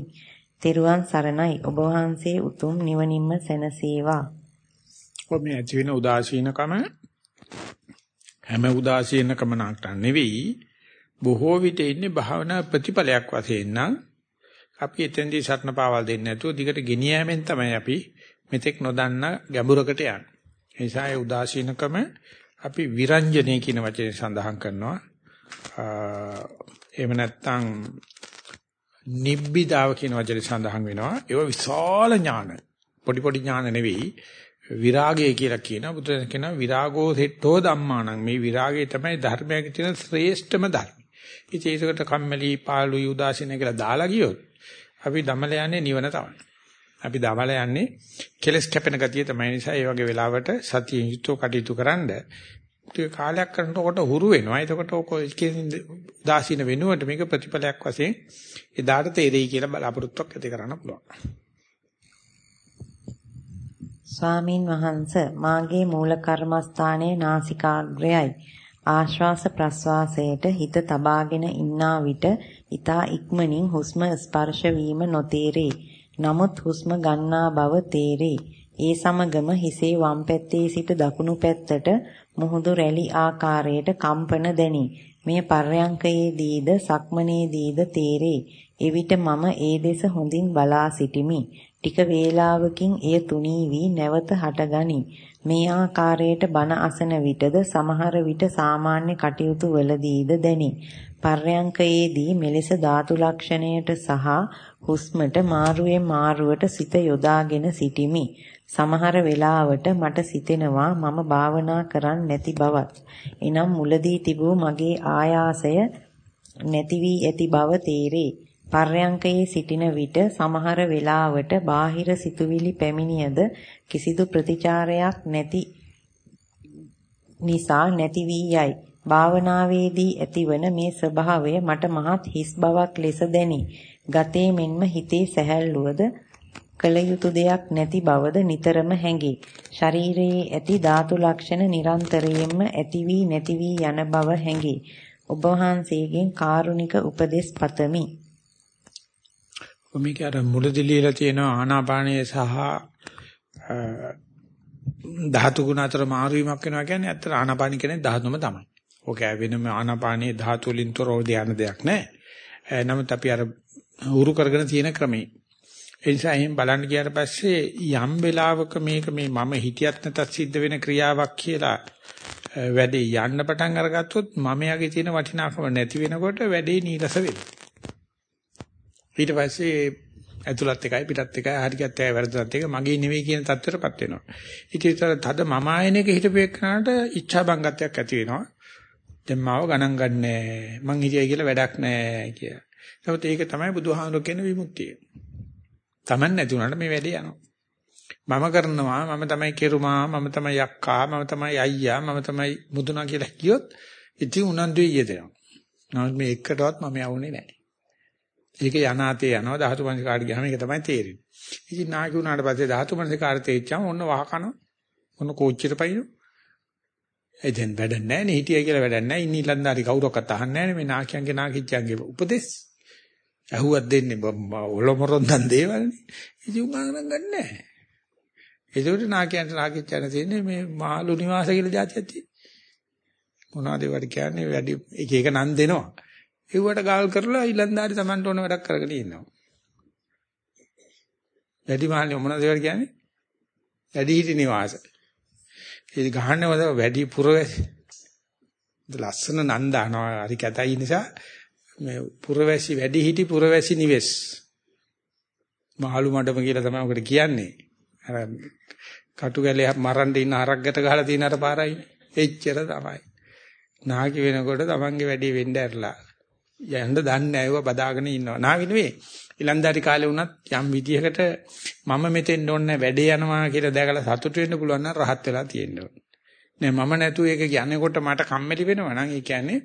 තෙරුවන් සරණයි. ඔබ වහන්සේ උතුම් නිවනින්ම සැනසේවා. ඔබ මේ ඇතිවෙන උදාසීනකම හැම උදාසීනකම නාට්ට නෙවෙයි බොහෝ විට ඉන්නේ භාවනා ප්‍රතිඵලයක් වශයෙන් නම් අපි එතෙන්දී සත්න පාවල් දෙන්නේ නැතුව දිගට ගෙනියෑමෙන් තමයි අපි මෙතෙක් නොදන්න ගැඹුරකට යන්නේ. ඒ නිසා ඒ උදාසීනකම අපි විරංජනේ කියන වචනේ සඳහන් කරනවා. එහෙම නැත්නම් නිබ්බිදාව කියන වචනේ සඳහන් වෙනවා. ඒව විශාල ඥාන. පොඩි පොඩි ඥාන නෙවෙයි. විරාගය කියලා කියන බුදුන් කියන විරාගෝ සෙට්ටෝ ධම්මාණං මේ විරාගය තමයි ධර්මයේ තියෙන ශ්‍රේෂ්ඨම ධර්ම. ඉතින් ඒකට කම්මැලි පාළුයි උදාසීන කියලා දාලා ගියොත් අපි දමල යන්නේ නිවන තමයි. අපි දමල යන්නේ කෙලස් කැපෙන ගතිය තමයි නිසා ඒ වගේ වෙලාවට සතියෙන් යුතුව කටයුතු කරන්න ටික කාලයක් කරනකොට හුරු වෙනවා. එතකොට ඔක දාසීන වෙනුවට මේක ප්‍රතිඵලයක් වශයෙන් එදාට තේරෙයි කියලා බලාපොරොත්තුවක් ඇති කරන්න පුළුවන්. ස්වාමින් වහන්ස මාගේ මූල කර්මස්ථානයේ නාසිකාග්‍රයයි ආශ්වාස ප්‍රශ්වාසයට හිත තබාගෙන ඉන්නා විට ඊතා ඉක්මනින් හුස්ම ස්පර්ශ වීම නොතේරේ. නමුත් හුස්ම ගන්නා බව තේරේ. ඒ සමගම හිසේ වම් පැත්තේ සිට දකුණු පැත්තට මුහුදු රැලි ආකාරයට කම්පන දැනේ. මේ පර්යංකයේදීද සක්මනේදීද තේරේ. එවිට මම ඒ දෙස හොඳින් බලා සිටිමි. ටික වේලාවකින් එය තුනී වී නැවත හටගනී. මේ ආකාරයට බන අසන විටද සමහර විට සාමාන්‍ය කටයුතු වලදීද දැනේ. පර්යංකයේදී මෙලෙස ධාතු ලක්ෂණයට සහ හුස්මට මාරුවෙන් මාරුවට සිත යොදාගෙන සිටිමි. සමහර වෙලාවට මට සිතෙනවා මම භාවනා කරන්නේ නැති බවත්. එනම් මුලදී තිබූ මගේ ආයාසය නැති වී ඇති බව තේරේ. පර්යංකයේ සිටින විට සමහර වෙලාවට බාහිර සිතුවිලි පැමිණියද කිසිදු ප්‍රතිචාරයක් නැති නිසා නැති වී යයි. භාවනාවේදී ඇතිවන මේ ස්වභාවය මට මහත් හිස් බවක් ලෙස දැනේ. ගතේ මෙන්ම හිතේ සැහැල්ලුවද කල යුතු දෙයක් නැති බවද නිතරම හැඟේ. ශරීරයේ ඇති ධාතු ලක්ෂණ නිරන්තරයෙන්ම ඇති වී නැති වී යන බව හැඟේ. ඔබ වහන්සේගෙන් කාරුණික උපදෙස් පතමි. මේක අර මුලදී ලියලා තියෙන ආනාපානයේ සහ ධාතු ගුණ අතර මාරු වීමක් වෙනවා කියන්නේ ඇත්තට ආනාපාන කියන්නේ ධාතුම තමයි. ඕක වෙනම ආනාපානයේ ධාතු වලින් තොරව ධාන දෙයක් නැහැ. නමුත් අපි අර උරු කරගෙන තියෙන ක්‍රමේ. ඒ නිසා එහෙන් බලන්න ගියාට පස්සේ යම් වෙලාවක මේක මේ මම හිතියත් නැතත් සිද්ධ වෙන ක්‍රියාවක් කියලා වැඩේ යන්න පටන් අරගත්තොත් මම යගේ තියෙන වටිනාකම නැති වෙනකොට වැඩේ නීරස වෙනවා. ඊට පස්සේ ඇතුළත් එකයි පිටත් එකයි හරියට එකයි වැරදත් එක මගේ නෙවෙයි කියන තත්ත්වයටපත් වෙනවා. ඊට විතර තද මම ආයනයක හිටපු එක්කනට ඉච්ඡා බංගත්වයක් ඇති වෙනවා. දැන් මාව ගණන් ගන්නෑ. මං හිතියයි කියලා වැඩක් නෑ කියලා. නමුත් ඒක තමයි බුදුහාමුදුරු කියන විමුක්තිය. Taman නැති උනට මේ වැඩේ යනවා. මම කරනවා මම තමයි කෙරුමා මම තමයි යක්කා මම තමයි අයියා මම තමයි මුදුනා කියලා කියොත් ඉතින් උනන්දුවේ යෙදෙනවා. නමුත් මේ එකටවත් මම යවුනේ නැහැ. ඒක යනාතේ යනවා ධාතු මනසිකාට ගියාම ඒක තමයි තේරෙන්නේ. ඉතින් නාකි උනාට පස්සේ ධාතු මනසිකාට තේච්චාම ඔන්න වහකන ඔන්න කෝච්චියට පයින්. එදෙන් වැඩක් නැහැ නේ හිටියයි කියලා වැඩක් නැහැ. ඉන්න ඉලන්දාරි කවුරක්වත් අහන්නේ නැහැ මේ නාකියන්ගේ නාකිච්චයන්ගේ උපදේශ. ඇහුවක් දෙන්නේ ඔලොමරොන්දන් දේවල්නේ. ඉතින් උගා ගණන් ගන්නෑ. ඒකට නාකියන්ට නාකිච්චන තියෙන්නේ මේ මාළු නිවාස කියලා જાතියක් තියෙන්නේ. මොනවද ඒවට කියන්නේ වැඩි එක එක නම් දෙනවා. ඒවට ගාල් කරලා ඊලන්දාරි Tamanට ඕන වැඩක් කරගෙන ඉන්නවා. වැඩි මාළු මොනවද ඒවට කියන්නේ? වැඩි හිටි නිවාස. ඒ ගහන්නවද වැඩි පුරවැසි. ලස්සන නන් දානවා හරි කැතයි නිසා මේ පුරවැසි වැඩි හිටි පුරවැසි නිවෙස්. මහලු මඩම කියලා තමයි ඔකට කියන්නේ. අර කටුගැලේ මරන්න ඉන්න හරක්ගත ගහලා තියෙන අර පාරයි. එච්චර තමයි. නාකි වෙනකොට තමන්ගේ වැඩේ වෙන්න ඇරලා යන්න දන්නේ නැයව බදාගෙන ඉන්නවා. නාකි නෙවෙයි. ඉලන්දාරි කාලේ වුණත් යම් විදියකට මම මෙතෙන් ඕනේ වැඩේ යනවා කියලා දැකලා සතුටු වෙන්න පුළුවන් නම් rahat වෙලා තියෙන්න ඕනේ. නෑ මම නැතුව ඒක කියනකොට මට කම්මැලි වෙනවා නම් ඒ කියන්නේ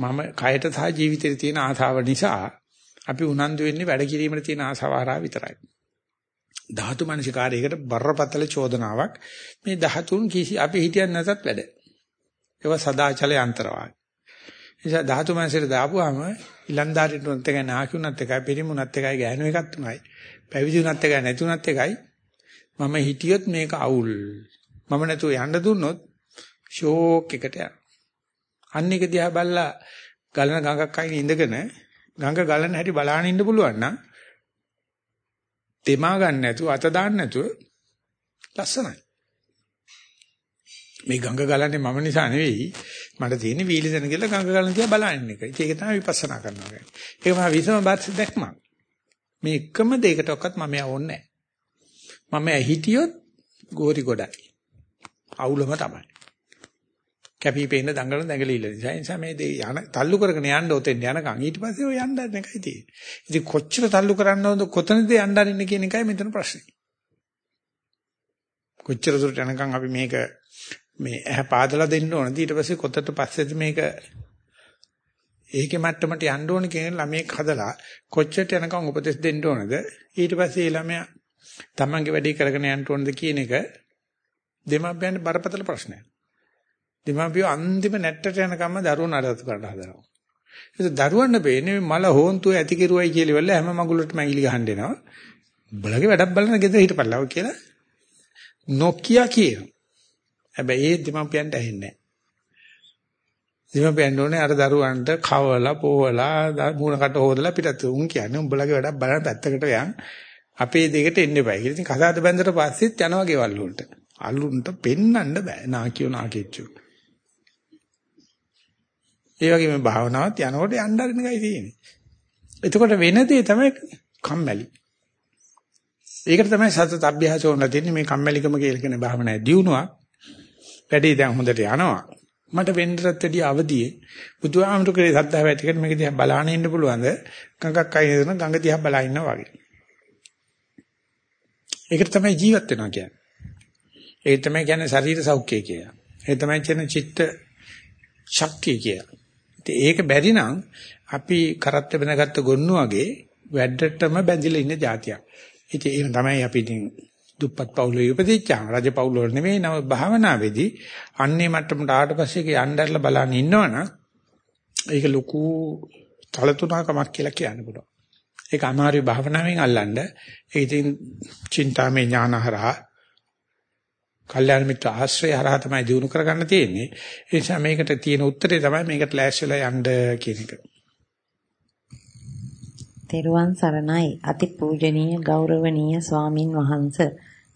මම කයට සහ ජීවිතේ තියෙන ආසාව නිසා අපි උනන්දු වෙන්නේ වැඩ කිරීමේ තියෙන ආසාව හරහා විතරයි. ධාතු මනසිකාරයකට බරපතල චෝදනාවක් මේ ධාතුන් කිසි අපි හිතියන් නැතත් වැඩ. ඒවා සදාචලයේ අන්තරවාග. නිසා ධාතු මනසට දාපුවාම ඉලන්දාරිට උනත් එකයි නාකියුනත් එකයි පිරිමුනත් එකයි ගෑනු එකක් තුනයි. පැවිදි උනත් එකයි නැති උනත් එකයි. මම හිටියොත් මේක අවුල්. මම නැතුව යන්න දුන්නොත් ෂෝක් එකට යනවා. අන්න එක දිහා බලලා ගලන ගඟක් අයින ඉඳගෙන ගඟ ගලන හැටි බලාගෙන ඉන්න පුළුවන් නම් තෙමා ගන්න නැතුව අත දාන්න නැතුව ලස්සනයි. මේ ගඟ ගලන්නේ මම නිසා නෙවෙයි මට තියෙන්නේ වීලි දෙන කියලා ගඟ ගලන තියා බලන්න එක. ඒක තමයි විපස්සනා කරනවා කියන්නේ. ඒක මම විසම බාත් දැක්මක්. මේ එකම දෙයකටවත් මම යවන්නේ නැහැ. මම හිටියොත් ගෝරි ගොඩයි. අවුලම තමයි. කැපිපේන දඟලන දඟලිල්ල නිසා ඒ නිසා මේ දේ යන තල්ලු කරගෙන යන්න ඔතෙන් යනකම් ඊට පස්සේ ඔය යන්න එකයි තියෙන්නේ. ඉතින් කොච්චර තල්ලු කරන්න ඕනද කොතනද යන්න අරින්න කියන එකයි මෙතන ප්‍රශ්නේ. කොච්චර දුරට යනකම් අපි මේක මේ ඇහැ පාදලා දෙන්න ඕනද ඊට පස්සේ කොතට පස්සේද මේක ඒකේ මට්ටමට යන්න ඕන කියන ළමයෙක් හදලා කොච්චරට යනකම් උපදෙස් දෙන්න ඕනද ඊට පස්සේ ළමයා තමන්ගේ වැඩේ කරගෙන යන්න ඕනද කියන එක දෙමාපියන්ට බරපතල ප්‍රශ්නයක්. දෙමාපියෝ අන්තිම නැට්ටට යනකම්ම දරුවෝ නඩත්තු කරන්න හදනවා. ඒක දරුවන්න බේන්නේ මල හොන්තු ඇති කෙරුවයි කියලා වෙල හැම මගුලටම ඇඟිලි ගහන්න එනවා. බලගේ වැඩක් බලන ගෙදර හිටපල්ලව කියලා නොකිය කියනවා. හැබැයි ඒ දෙමාපියන්ට ඇහෙන්නේ නැහැ. දෙමාපියන් ඕනේ අර දරුවන්ට කවලා පොවලා මූණකට හොදලා පිටත් උන් කියන්නේ උඹලගේ වැඩක් බලන්න පැත්තකට යන් අපේ දෙකට එන්න එපා. ඉතින් කසාද බැඳලා පස්සෙත් යනවා ගෙවල් වලට. අලුන්ට පෙන්වන්න බෑ නාකියෝ නාකිච්චෝ. ඒ වගේම භාවනාවත් යනකොට යන්න අරින එකයි තියෙන්නේ. එතකොට වෙන දේ තමයි කම්මැලි. ඒකට තමයි සතත අභ්‍යාස වුණා තියෙන්නේ මේ කම්මැලිකම කියලා කියන භාවනාවේ දියුණුවක්. වැඩි දැන් හොඳට යනවා. මට වෙන්නටත් වැඩි අවදියේ බුදුහාමුදුරේ සද්ධාව ඇති කරගෙන මේක දිහා බලාගෙන ඉන්න පුළුවන්ද? ගඟක් අයින දෙන ගඟ දිහා බලා ඉන්නවා වගේ. ඒකට තමයි ජීවත් වෙනවා කියන්නේ. ඒක තමයි කියන්නේ ශරීර සෞඛ්‍යය කියලා. ඒ තමයි කියන්නේ චිත්ත ශක්තිය කියලා. ඉතින් ඒක බැරි නම් අපි කරත් බඳගත්තු ගොන්නු වගේ වැඩටම බැඳිලා ඉන්න જાතියක්. ඉතින් ඒක තමයි අපි ඉතින් දුප්පත් පවුලේ උපදිච්චාම රජ පවුල වල නෙමෙයි නම භාවනාවේදී අන්නේ මට්ටමට ආවට පස්සේ ඒක යnderලා බලන්න ඉන්නවනම් ඒක ලොකු තලතුණකමක් කියලා කියන්න පුළුවන්. ඒක අමාරු භාවනාවෙන් අල්ලන්න. ඒ ඉතින් චින්තාමේ ඥානහරහා කල්යාණ මිත්‍ර ආශ්‍රය හරහා තමයි දිනු කරගන්න තියෙන්නේ. ඒ නිසා මේකට තියෙන උත්තරේ තමයි මේකට ලෑස්තිලා යන්න කියන එක. තෙරුවන් සරණයි අති පූජනීය ගෞරවනීය ස්වාමින් වහන්සේ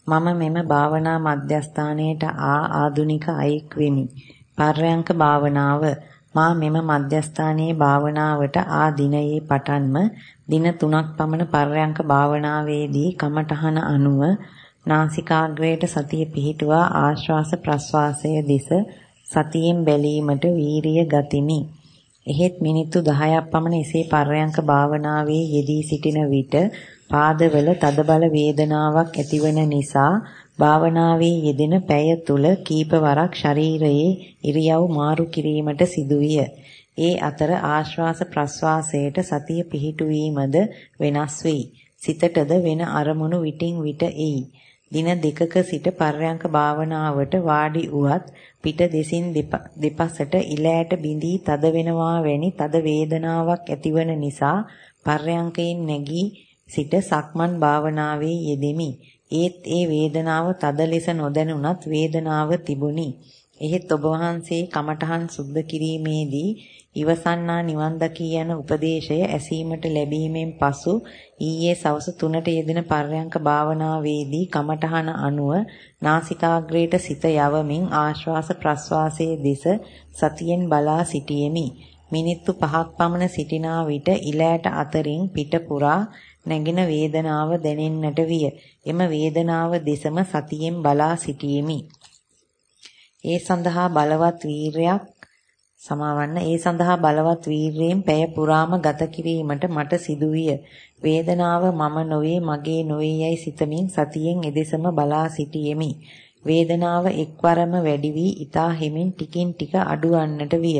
මම මෙම භාවනා මධ්‍යස්ථානයට ආ ආදුනික අයෙක් වෙමි. පර්යංක භාවනාව මා මෙම මධ්‍යස්ථානයේ භාවනාවට ආ දිනයේ පටන්ම දින 3ක් පමණ පර්යංක භාවනාවේදී කමඨහන අනුව නාසිකාග්‍රයට සතිය පිහිටුවා ආශ්වාස ප්‍රශ්වාසය දෙස සතියෙන් බැලීමට වීරිය ගතිමි. එහෙත් මිනිත්තු 10ක් පමණ එසේ පර්යංක භාවනාවේ යෙදී සිටින විට පාදවල තදබල වේදනාවක් ඇතිවන නිසා භාවනාවේ යෙදෙන පැය තුල කීප වරක් ශරීරයේ ඉරියව් මාරු කිරීමට සිදුවිය. ඒ අතර ආශ්වාස ප්‍රශ්වාසයට සතිය පිහිටුවීමද වෙනස් වෙයි. සිතටද වෙන අරමුණු විටින් විට එයි. දින දෙකක සිට පර්යංක භාවනාවට වාඩි උවත් පිට දෙසින් දෙපසට ඉලෑට බිඳී තද වෙනවා වැනි තද වේදනාවක් ඇතිවන නිසා පර්යංකයෙන් නැගී සිට සක්මන් භාවනාවේ යෙදෙමි. ඒත් ඒ වේදනාව තද ලෙස නොදැනුණත් වේදනාව තිබුණි. එහෙත් ඔබ වහන්සේ කමඨහන් සුද්ධ කිරීමේදී ඉවසන්නා නිවන් දකී යන උපදේශය ඇසීමට ලැබීමෙන් පසු ඊයේ සවස 3ට යෙදෙන පර්යංක භාවනාවේදී කමඨහන අනුව නාසිකාග්‍රේට සිත යවමින් ආශ්වාස ප්‍රශ්වාසයේ දෙස සතියෙන් බලා සිටියෙමි. මිනිත්තු 5ක් පමණ සිටිනා විට ඉලෑට අතරින් පිට පුරා නැගෙන වේදනාව දැනෙන්නට විය. එම වේදනාව දෙසම සතියෙන් බලා සිටියෙමි. ඒ සඳහා බලවත් වීරයක් සමාවන්න ඒ සඳහා බලවත් වීරයෙන් පැය පුරාම ගත කිරීමට මට සිදුවිය. වේදනාව මම නොවේ මගේ නොවේ යයි සිතමින් සතියෙන් එදෙසම බලා සිටියෙමි. වේදනාව එක්වරම වැඩි වී ඊතා හිමින් ටිකින් ටික අඩුවන්නට විය.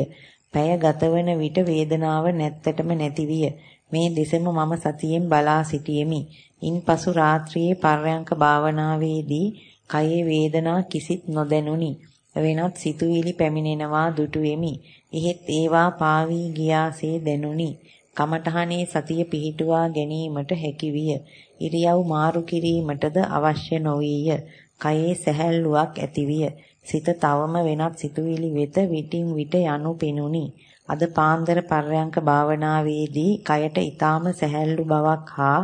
පැය ගතවන විට වේදනාව නැත්තටම නැති විය. මේ දෙසම මම සතියෙන් බලා සිටියෙමි. ඉන්පසු රාත්‍රියේ පර්යංක භාවනාවේදී කයේ වේදනා කිසිත් නොදැනුනි. වෙනත් සිතුවිලි පැමිණෙනවා දුටුවෙමි. එහෙත් ඒවා පාවී ගියාසේ දැනුනි. කමඨහනේ සතිය පිහිටුවා ගැනීමට හැකි විය. ඉරියව් මාරු කිරීමටද අවශ්‍ය නොවිය. කයේ සැහැල්ලුවක් ඇතිවිය. සිත තවම වෙනත් සිතුවිලි වෙත විටින් විට යනු පෙනුනි. අද පාන්දර පර්යංක භාවනාවේදී කයට ඊටාම සැහැල්ලු බවක් හා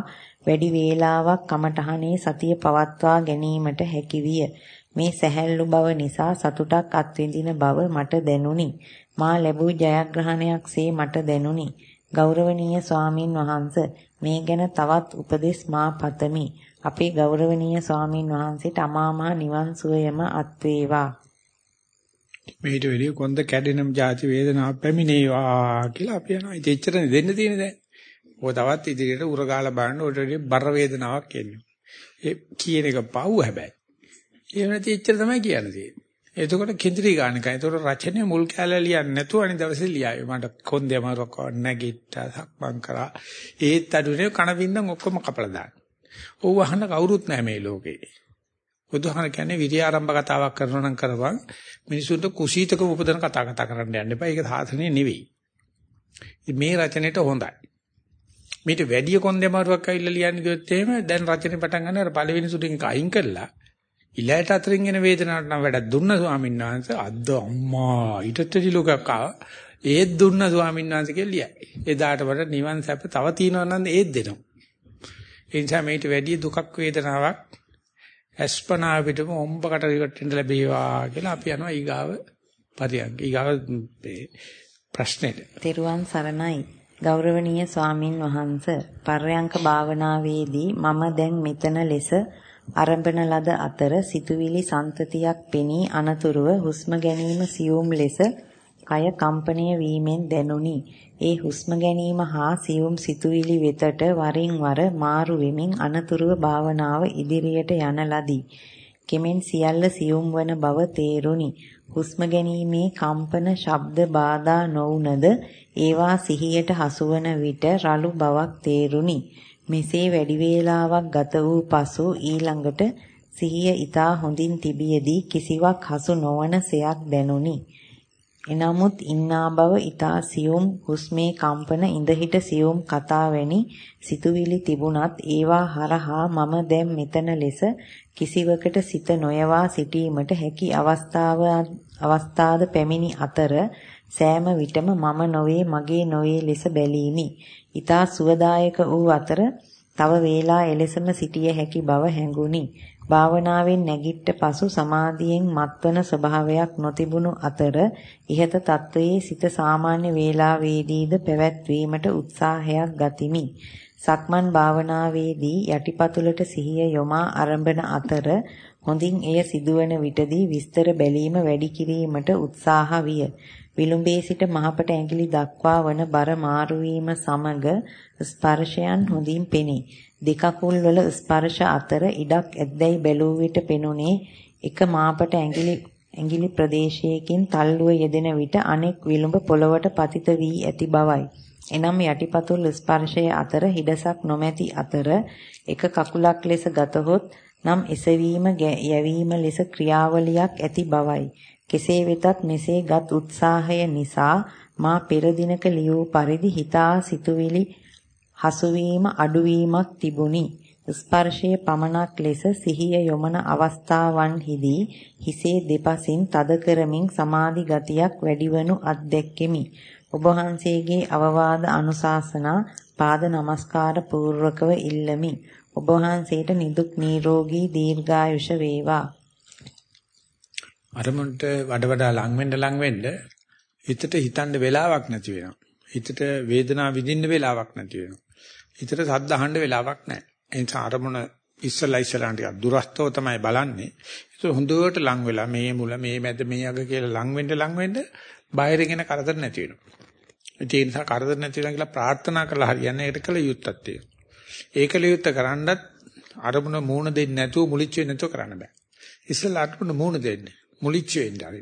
වැඩි වේලාවක් කමඨහනේ සතිය පවත්වා ගැනීමට හැකි විය. මේ සැහැල්ලු බව නිසා සතුටක් අත්විඳින බව මට දැනුනි. මා ලැබූ ජයග්‍රහණයක්සේ මට දැනුනි. ගෞරවනීය ස්වාමින් වහන්ස මේ ගැන තවත් උපදෙස් මා පතමි. අපේ ගෞරවනීය ස්වාමින් වහන්සේට අමාමහා නිවන් සුවයම අත් වේවා. මේට වෙලිය කොන්ද කැඩෙනම් ಜಾති වේදනාවක් පැමිණේවා කියලා අපි යනවා. ඉතින් එච්චරනේ දෙන්න තියෙන්නේ දැන්. ඔය තවත් ඉදිරියට උරගාලා බලන්න ඔය බර වේදනාවක් එන්නේ. ඒ කියන එක පව් හැබැයි. එහෙම නැති එච්චර තමයි කියන්නේ. එතකොට කිඳිරි ගන්න කයි. එතකොට රචනයේ මුල් කැලේ ලියන්නේ නැතුව අනිත් දවසේ ලියාවේ. මට කොන්දේ අමාරුවක් නැගිට්ටා සක්මන් කරා. ඒත් අඩුනේ කන බින්දන් ඔක්කොම කපලා දාන්න. ඕව අහන්න කවුරුත් නැහැ මේ ලෝකේ. බුදුහාම කියන්නේ විරිය ආරම්භ කතාවක් කරනවා නම් කරපන් මිනිසුන්ට කුසීතකම උපදන කතා කතා කරන්න යන්න එපා. ඒක සාසනේ නෙවෙයි. මේ රචනෙට හොඳයි. මේට වැඩි කොන්දේ අමාරුවක් ඇවිල්ලා ලියන්න ගියොත් එහෙම දැන් රචනේ පටන් ගන්න අර පළවෙනි සුටින් අයින් කළා ඉලයට අතරින් එන වේදනාවට නම් වැඩක් දුන්න ස්වාමීන් වහන්සේ අද්ද අම්මා ඊටතරි ලෝකයක් ආවා. ඒත් දුන්න ස්වාමීන් වහන්සේ කියලා එදාට වඩා නිවන් සැප තව තියෙනවා නම් ඒත් දෙනවා. ඒ නිසා මේට වැඩි දුකක් වේදනාවක් අස්පනා පිටම ඔම්බකට ඉවටෙන්න ලැබේවා කියලා අපි යනවා ඊගාව පරියන්ක. ඊගාව ප්‍රශ්නෙට. තෙරුවන් සරණයි. ගෞරවනීය ස්වාමින් වහන්සේ පර්යංක භාවනාවේදී මම දැන් මෙතන ලෙස අරඹන ලද අතර සිතුවිලි සන්තතියක් පෙනී අනතුරුව හුස්ම ගැනීම සියුම් ලෙස කය කම්පණය වීමෙන් දැනුනි. ඒ හුස්ම ගැනීම හා සියුම් සිතුවිලි වෙතට වරින් වර මාරු වෙමින් අනතුරුව භාවනාව ඉදිරියට යන ලදී. කෙමෙන් සියල්ල සියුම් වන බව තේරුණි. හුස්ම ගැනීමේ කම්පන ශබ්ද බාධා නොවුනද ඒවා සිහියට හසුවන විට රළු බවක් තේරුණි. මෙසේ වැඩි වේලාවක් ගත වූ පසු ඊළඟට සිහිය ඊතා හොඳින් තිබියදී කිසිවක් හසු නොවන සයක් දැනුනි. එනමුත් ඉන්නා බව ඊතා සියුම් හුස්මේ කම්පන ඉඳහිට සියුම් කතා වැනි සිතුවිලි තිබුණත් ඒවා හරහා මම දැන් මෙතන ලෙස කිසිවකට සිත නොයවා සිටීමට හැකි අවස්ථාව අවස්ථාද පැමිණි අතර සෑම විටම මම නොවේ මගේ නොවේ ලෙස බැලීමි. ඊතා සුවදායක වූ අතර තව වේලා එලෙසම සිටිය හැකි බව හැඟුනි. භාවනාවෙන් නැගිට පසු සමාධියෙන් මත්වන ස්වභාවයක් නොතිබුණු අතර ඉහත තත්වයේ සිත සාමාන්‍ය වේලාවේදීද පැවැත්වීමට උත්සාහයක් ගතිමි. සක්මන් භාවනාවේදී යටිපතුලට සිහිය යොමා ආරම්භන අතර හොඳින් එය සිදුවන විටදී විස්තර බැලීම වැඩි කිරීමට උත්සාහ විය. විලුඹේ සිට මහපට ඇඟිලි දක්වා වන බර මාරු සමග ස්පර්ශයන් හොඳින් පෙනේ. දෙකකුල් වල ස්පර්ශ අතර ඉඩක් ඇද්දැයි බැලූ විට පෙනුනේ එක මාපට ඇඟිලි ඇඟිලි ප්‍රදේශයකින් තල්ලුව යෙදෙන විට අනෙක් විලුඹ පොළවට පතිත වී ඇති බවයි. එනම් යටිපතුල් ස්පර්ශය අතර හිඩසක් නොමැති අතර එක කකුලක් ලෙස ගතහොත් නම් එසවීම යැවීම ලෙස ක්‍රියාවලියක් ඇති බවයි. කෙසේ වෙතත් මෙසේ ගත් උත්සාහය නිසා මා පෙර දිනක ලියූ පරිදි හිතා සිතුවිලි හසුවීම අඩුවීමක් තිබුණි. ස්පර්ශයේ පමණක් ලෙස සිහිය යොමන අවස්ථාවන්හිදී හිසේ දෙපසින් තද කරමින් සමාධි ගතියක් වැඩිවනු අත්දැක්කෙමි. ඔබ වහන්සේගේ අවවාද අනුශාසනා පාද නමස්කාර පූර්වකව ඉල්ලමි. ඔබ වහන්සේට නිදුක් නිරෝගී දීර්ඝායුෂ වේවා. අරමුණට වඩ වඩා ලං වෙන්න ලං වෙන්න හිතට හිතන්න වෙලාවක් නැති වෙනවා. හිතට වේදනාව විඳින්න වෙලාවක් නැති වෙනවා. හිතට සද්ද අහන්න වෙලාවක් නැහැ. ඒ නිසා අරමුණ ඉස්සලා ඉස්සලා ටිකක් දුරස්තව තමයි බලන්නේ. ඒක හොඳට ලං වෙලා මේ මුල මේ මැද මේ අග කියලා ලං වෙන්න ලං වෙන්න බාහිරගෙන කරදර නැති වෙනවා. ඒ නිසා කරදර නැති වෙනවා කියලා ප්‍රාර්ථනා කරලා හරියන්නේ ඒකට කළ යුත්තක් තියෙනවා. ඒකල යුත්ත කරන්නත් අරමුණ මූණ දෙන්නේ නැතුව මුලිච්ච වෙන්නේ නැතුව කරන්න බෑ. ඉස්සලා අරමුණ මූණ දෙන්න. මුලිච්ච වෙන්න හරි.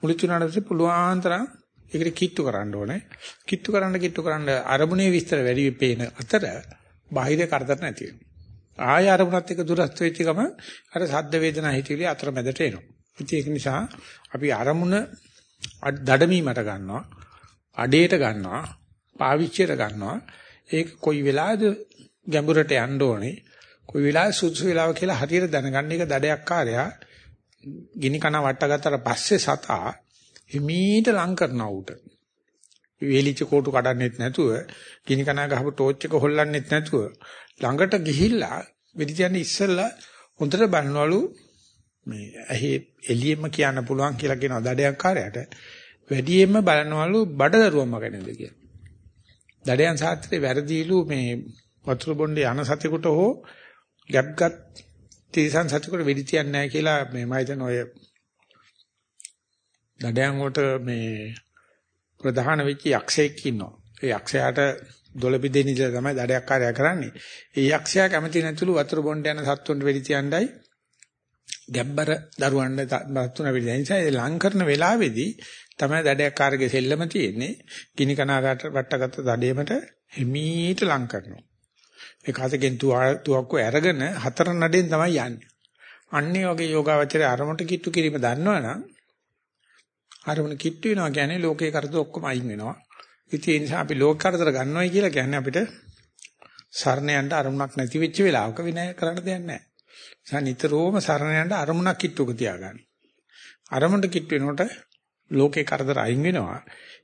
මුලිච්ච උනාට පුළුවන් තරම් ඒකට කිට්ටු කරන්න ඕනේ. කිට්ටු කරන්න කිට්ටු කරන්න අරමුණේ විස්තර වැඩි පේන අතර බාහිර කරදර නැති වෙනවා. ආය අරමුණත් එක්ක දුරස්ත වෙච්ච ගම අර සද්ද වේදනා හිතවිලි අතර මැදට එනවා. ඉතින් ඒක නිසා අපි අරමුණ දඩමීමට ගන්නවා, අඩේට ගන්නවා, පාවිච්චියට ගන්නවා. ඒක කොයි වෙලාවද ගැඹුරට යන්න ඕනේ. කොයි වෙලාවෙ සුදුසු වෙලාව කියලා හරියට දැනගන්න එක දඩයක් කාර්යයා ගිනි කන වට්ටගත්තට පස්සේ සතා හිමීට ලං කරනවා උට. වේලිච්ච කෝටු කඩන්නෙත් නැතුව, ගිනි කනා ගහපු ටෝච් එක හොල්ලන්නෙත් නැතුව ළඟට ගිහිල්ලා වෙඩි තියන්න ඉස්සෙල්ලා හොඳට බලනවලු මේ ඇහි එළියෙම කියන්න පුළුවන් කියලා කියන දඩයක් කාර්යයට වැඩියෙන්ම බලනවලු බඩදරුවම්ම ගැනද කියලා. දඩයන් සාත්‍රේ වැරදීලු මේ වතුර බොණ්ඩේ යන සතෙකුට හෝ ගැප්ගත් තිරසන් සතෙකුට වෙඩි තියන්නේ නැහැ කියලා මේ මම හිතන ඔය දඩයන් වලට මේ ප්‍රධාන වෙච්ච යක්ෂයෙක් ඉන්නවා. ඒ යක්ෂයාට දොළ පිටින් ඉඳලා තමයි දඩයක් කාර්යය කරන්නේ. ඒ යක්ෂයා කැමති නැතුළු වතුර බොණ්ඩ යන සත්තුන්ට වෙඩි තියන්නයි ගැබ්බර දරුවන්ට සත්තුන වෙඩි තියන නිසා ඒ ලං කරන වෙලාවේදී තමයි දඩයක් කාර්යයේ සෙල්ලම තියෙන්නේ. ගිනි කනාකට වට්ටගත්ත දඩේමට හිමීට ලං කරනවා. ඒ කාසකෙන් තුවක්කු අරගෙන හතර නඩෙන් තමයි යන්නේ. අන්නේ වගේ යෝගාවචරයේ අරමුණට කිට්ටු කිරීම දන්නවනම් අරමුණ කිට්ටු වෙනවා කියන්නේ ලෝකේ කරදර ඔක්කොම අයින් වෙනවා. ඉතින් ඒ නිසා අපි ලෝක කරදර ගන්නවයි කියලා කියන්නේ අපිට සරණ යන්න අරමුණක් නැති වෙච්ච වෙලාවක විනය කරන්න දෙයක් නැහැ. නිසා නිතරම සරණ යන්න අරමුණක් කිට්ටුක තියාගන්න. අරමුණට කිට්ටු වෙනකොට ලෝකේ කරදර අයින් වෙනවා.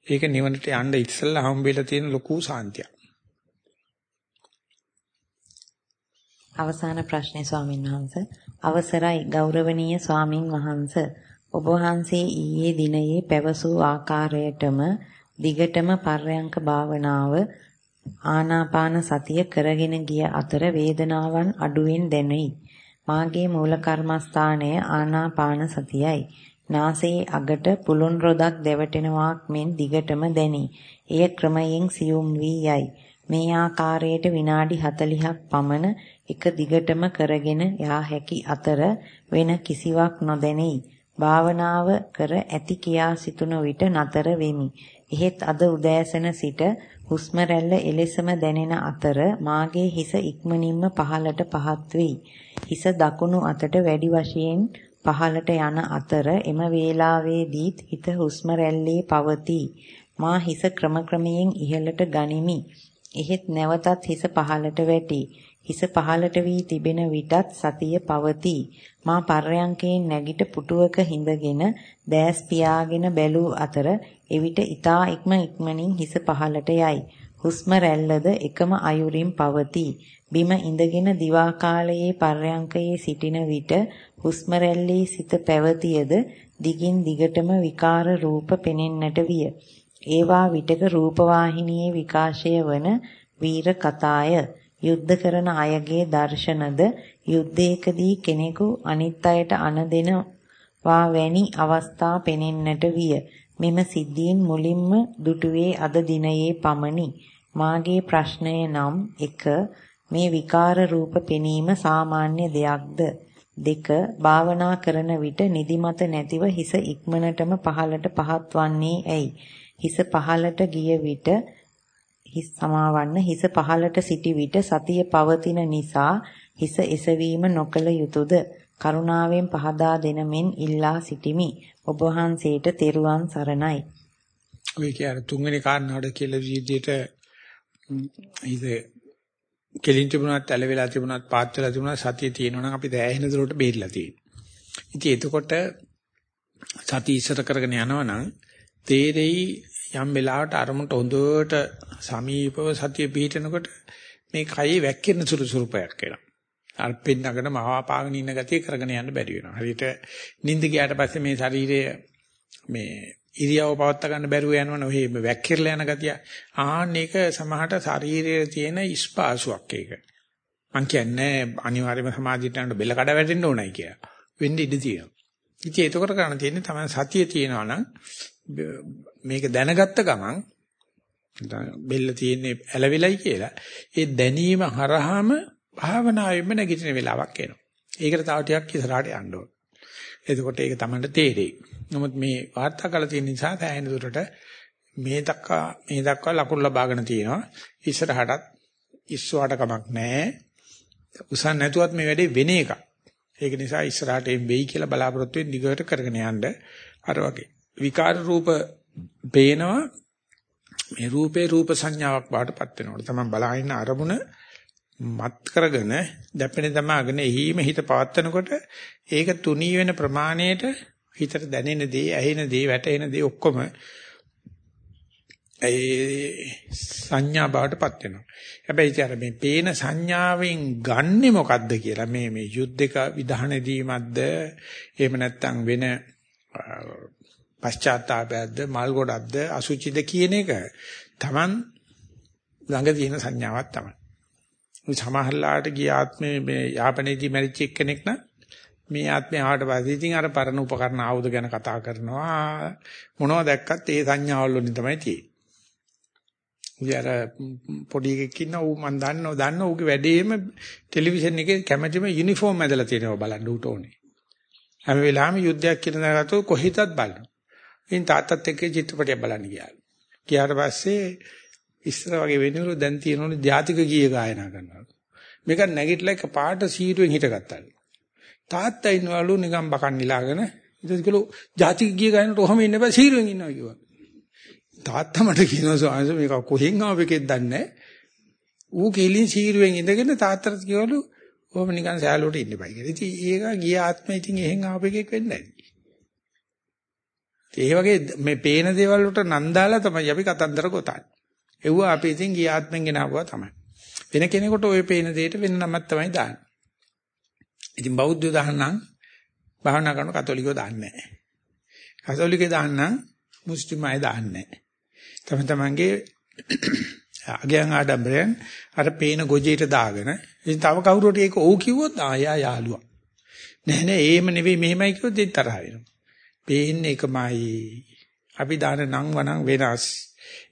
ඒක නිවනට යන්න ඉස්සෙල්ලා හම්බෙලා තියෙන ලොකු සාන්තියක්. අවසාන ප්‍රශ්නේ ස්වාමින් වහන්සේ අවසරයි ගෞරවනීය ස්වාමින් වහන්සේ ඔබ වහන්සේ ඊයේ දිනයේ පැවසූ ආකාරයටම දිගටම පර්යංක භාවනාව ආනාපාන සතිය කරගෙන ගිය අතර වේදනාවන් අඩුවෙන් දැනෙයි. මාගේ මූල කර්මස්ථානය ආනාපාන සතියයි. නාසයේ අගට පුළුන් රොදක් දැවටෙනවාක් මෙන් දිගටම දැනේ. එය ක්‍රමයෙන් සියුම් වී යයි. මේ ආකාරයට විනාඩි 40ක් පමණ එක දිගටම කරගෙන යා හැකි අතර වෙන කිසිවක් නොදැනේ. භාවනාව කර ඇති කියා සිතුන විට නතර වෙමි. එහෙත් අද උදෑසන සිට හුස්ම රැල්ල එලෙසම දැනෙන අතර මාගේ හිස ඉක්මනින්ම පහළට පහත් වෙයි. හිස දකුණු අතට වැඩි වශයෙන් පහළට යන අතර එම වේලාවේදීත් හිත හුස්ම රැල්ලේ පවතී. මා හිස ක්‍රමක්‍රමයෙන් ඉහළට ගනිමි. එහෙත් නැවතත් හිස පහළට වැටි. හිස පහළට වී තිබෙන විටත් සතිය පවතී. මා පර්යංකයෙන් නැගිට පුටුවක හිඳගෙන දෑස් පියාගෙන බැලූ අතර එවිට ඊතා ඉක්ම ඉක්මනින් හිස පහළට යයි. හුස්ම රැල්ලද එකම අයුරින් පවතී. බිම ඉඳගෙන දිවා කාලයේ පර්යංකයේ සිටින විට හුස්ම රැල්ලේ සිත පැවතියද දිගින් දිගටම විකාර රූප පෙනෙන්නට විය. ඒවා විටක රූපවාහිනියේ විකාශය වන වීර කතාය. යුද්ධ කරන අයගේ දර්ශනද යුද්ධයකදී කෙනෙකු අනිත් අයට අන දෙනවා වැනි අවස්ථා පෙනෙන්නට විය. මෙම සිද්ධීන් මුලින්ම දුටුවේ අද දිනයේ පමණි. මාගේ ප්‍රශ්නය නම් 1 මේ විකාර රූප පෙනීම සාමාන්‍ය දෙයක්ද? 2 භාවනා කරන විට නිදිමත නැතිව හිස ඉක්මනටම පහළට පහත් වන්නේ ඇයි? හිස පහළට ගිය විට හිස් සමාවන්න හිස පහළට සිටි විට සතිය පවතින නිසා හිස එසවීම නොකළ යුතුයද කරුණාවෙන් පහදා දෙනමින් ඉල්ලා සිටිමි. ඔබ වහන්සේට තෙරුවන් සරණයි. ඔය කියන්නේ තුන්වෙනි කාරණාවට කියලා විදිහට ඉත කෙලින් තිබුණත් ඇල වෙලා තිබුණත් පාත් වෙලා තිබුණත් සතිය තියෙනවා නම් අපි දැහැහෙන දොරට බේරිලා තියෙනවා. ඉතින් එතකොට සතිය ඉස්සර කරගෙන යනවා නම් තේරෙයි යම් වෙලාවට අරමුණට හොඳට සමීපව සතිය පිහිටනකොට මේ කයේ වැක්කිරෙන සුළු සුරුපයක් එනවා. අර පින්නකට මහා පාගෙන ඉන්න ගතිය කරගෙන යන්න බැරි වෙනවා. හරියට නිින්ද ගියාට පස්සේ මේ ශරීරය මේ ඉරියව පවත් ගන්න බැරුව යනවනේ ඔහේ වැක්කිරලා යන ගතිය. ආන්න ඒක සමහරට ශරීරයේ තියෙන ස්පාසුවක් ඒක. මං කියන්නේ අනිවාර්යයෙන්ම සමාධියට යන බෙල්ල කඩ වැටෙන්න ඕනයි කියලා. වෙන්න ඉඩ තියෙනවා. ඉතින් ඒක කරන්න තියෙන්නේ තමයි සතිය තියෙනවා නම් මේක දැනගත්ත ගමන් බෙල්ල තියෙන්නේ ඇලවිලයි කියලා ඒ දැනීම හරහාම භාවනාවෙම නැගිටින වෙලාවක් එනවා. ඒකට තව ටිකක් ඉස්සරහට යන්න ඕන. එතකොට ඒක තමයි තේරෙයි. නමුත් මේ වාර්තා කළ තියෙන නිසා දැහැෙන දුරට මේ දක්වා මේ දක්වා ලකුණු ලබාගෙන තියෙනවා. ඉස්සරහටත් ඉස්සුවාට කමක් නැහැ. උසන් නැතුවත් මේ වැඩේ වෙන එකක්. ඒක නිසා ඉස්සරහට එම් වෙයි කියලා බලාපොරොත්තු වෙන්න දිගට කරගෙන යන්න අර වගේ. විකාර රූප පේනවා මේ රූපේ රූප සංඥාවක් බාටපත් වෙනකොට තමයි බලාගෙන අරමුණ මත් කරගෙන දැපෙන දමාගෙන එහිම හිත පවත්නකොට ඒක තුනී වෙන ප්‍රමාණයට හිතට දැනෙන දේ ඇහෙන දේ වැටෙන දේ ඔක්කොම ඒ සංඥා බාටපත් වෙනවා. හැබැයි ඉතින් අර මේ පේන සංඥාවෙන් ගන්නෙ මොකද්ද කියලා මේ මේ යුද්ධක විධාන දීමක්ද එහෙම නැත්නම් වෙන පශ්චාත්තාපයක්ද මල් ගොඩක්ද අසුචිද කියන එක Taman ළඟ තියෙන සංඥාවක් තමයි. සමහරලාට ගිය ආත්මේ මේ යාපනයේදී මැරිච්ච එක්කෙනෙක් නම් මේ ආත්මේ ආවට පස්සේ ඉතින් අර පරණ උපකරණ ආයුධ ගැන කතා කරනවා මොනවද දැක්කත් ඒ සංඥාවල් වලින් තමයි තියෙන්නේ. ඉතින් පොඩි එකෙක් ඉන්න ඌ මන් දන්නව දන්න ඌගේ වැඩේම ටෙලිවිෂන් එකේ කැමැතිම යුනිෆෝම් ඇදලා තියෙනවා බලන්න ඌට ඕනේ. හැම වෙලාවෙම යුද්ධයක් කියන දාගත්තො කොහිතත් බලනවා. ඉතින් තාත්තත් එක්ක චිත්‍රපටයක් බලන්න ගියා. ගියාට පස්සේ ඉස්සර වගේ වෙනවලු දැන් තියෙනවලු ජාතික ගීය ගායනා කරනවා. මේක නැගිටලා එක පාට සීරුවෙන් හිටගත්තා. තාත්තා ඉන්නවලු නිකන් බකන් නිලාගෙන ඊට කිලෝ ජාතික ගීය ගායනට ඔහම ඉන්න බෑ සීරුවෙන් ඉන්නවා කිව්වා. තාත්තා මට කියනවා සෝංශ මේක කොහෙන් ආවෙකෙද දන්නේ ඌ කෙලින් සීරුවෙන් ඉඳගෙන තාත්තට කිව්වලු ඔහම නිකන් සෑලුවට ඉන්න බයි කියලා. ඉතින් ඒක ගිය ආත්මෙ ඉතින් එහෙන් ආවෙකෙක් වෙන්නේ නැහැ. ඒ වගේ මේ පේන දේවල් වලට නන්දාලා තමයි අපි කතන්දර ගොතන්නේ. ඒව අපි ඉතින් ගිය ආත්මෙන් ගෙනාවා තමයි. වෙන කෙනෙකුට ওই පේන දෙයට වෙන නමක් තමයි දාන්නේ. ඉතින් බෞද්ධයෝ දාන්නම් භාවනා කරන කතෝලිකයෝ දාන්නේ නැහැ. කතෝලිකයෝ දාන්නම් මුස්ලිම් අය දාන්නේ නැහැ. තම තමන්ගේ [clears throat] අගයන් ආඩම්බරයන් අර පේන ගොජේට දාගෙන ඉතින් තව කවුරුට ඒක ඕ කිව්වොත් ආයා යාළුවා. නෑ නෑ එහෙම නෙවෙයි මෙහෙමයි කිව්වොත් ඒ තරහ වෙනවා. පේන්නේ එකමයි. අපි දාන නම් වණන් වෙනස්.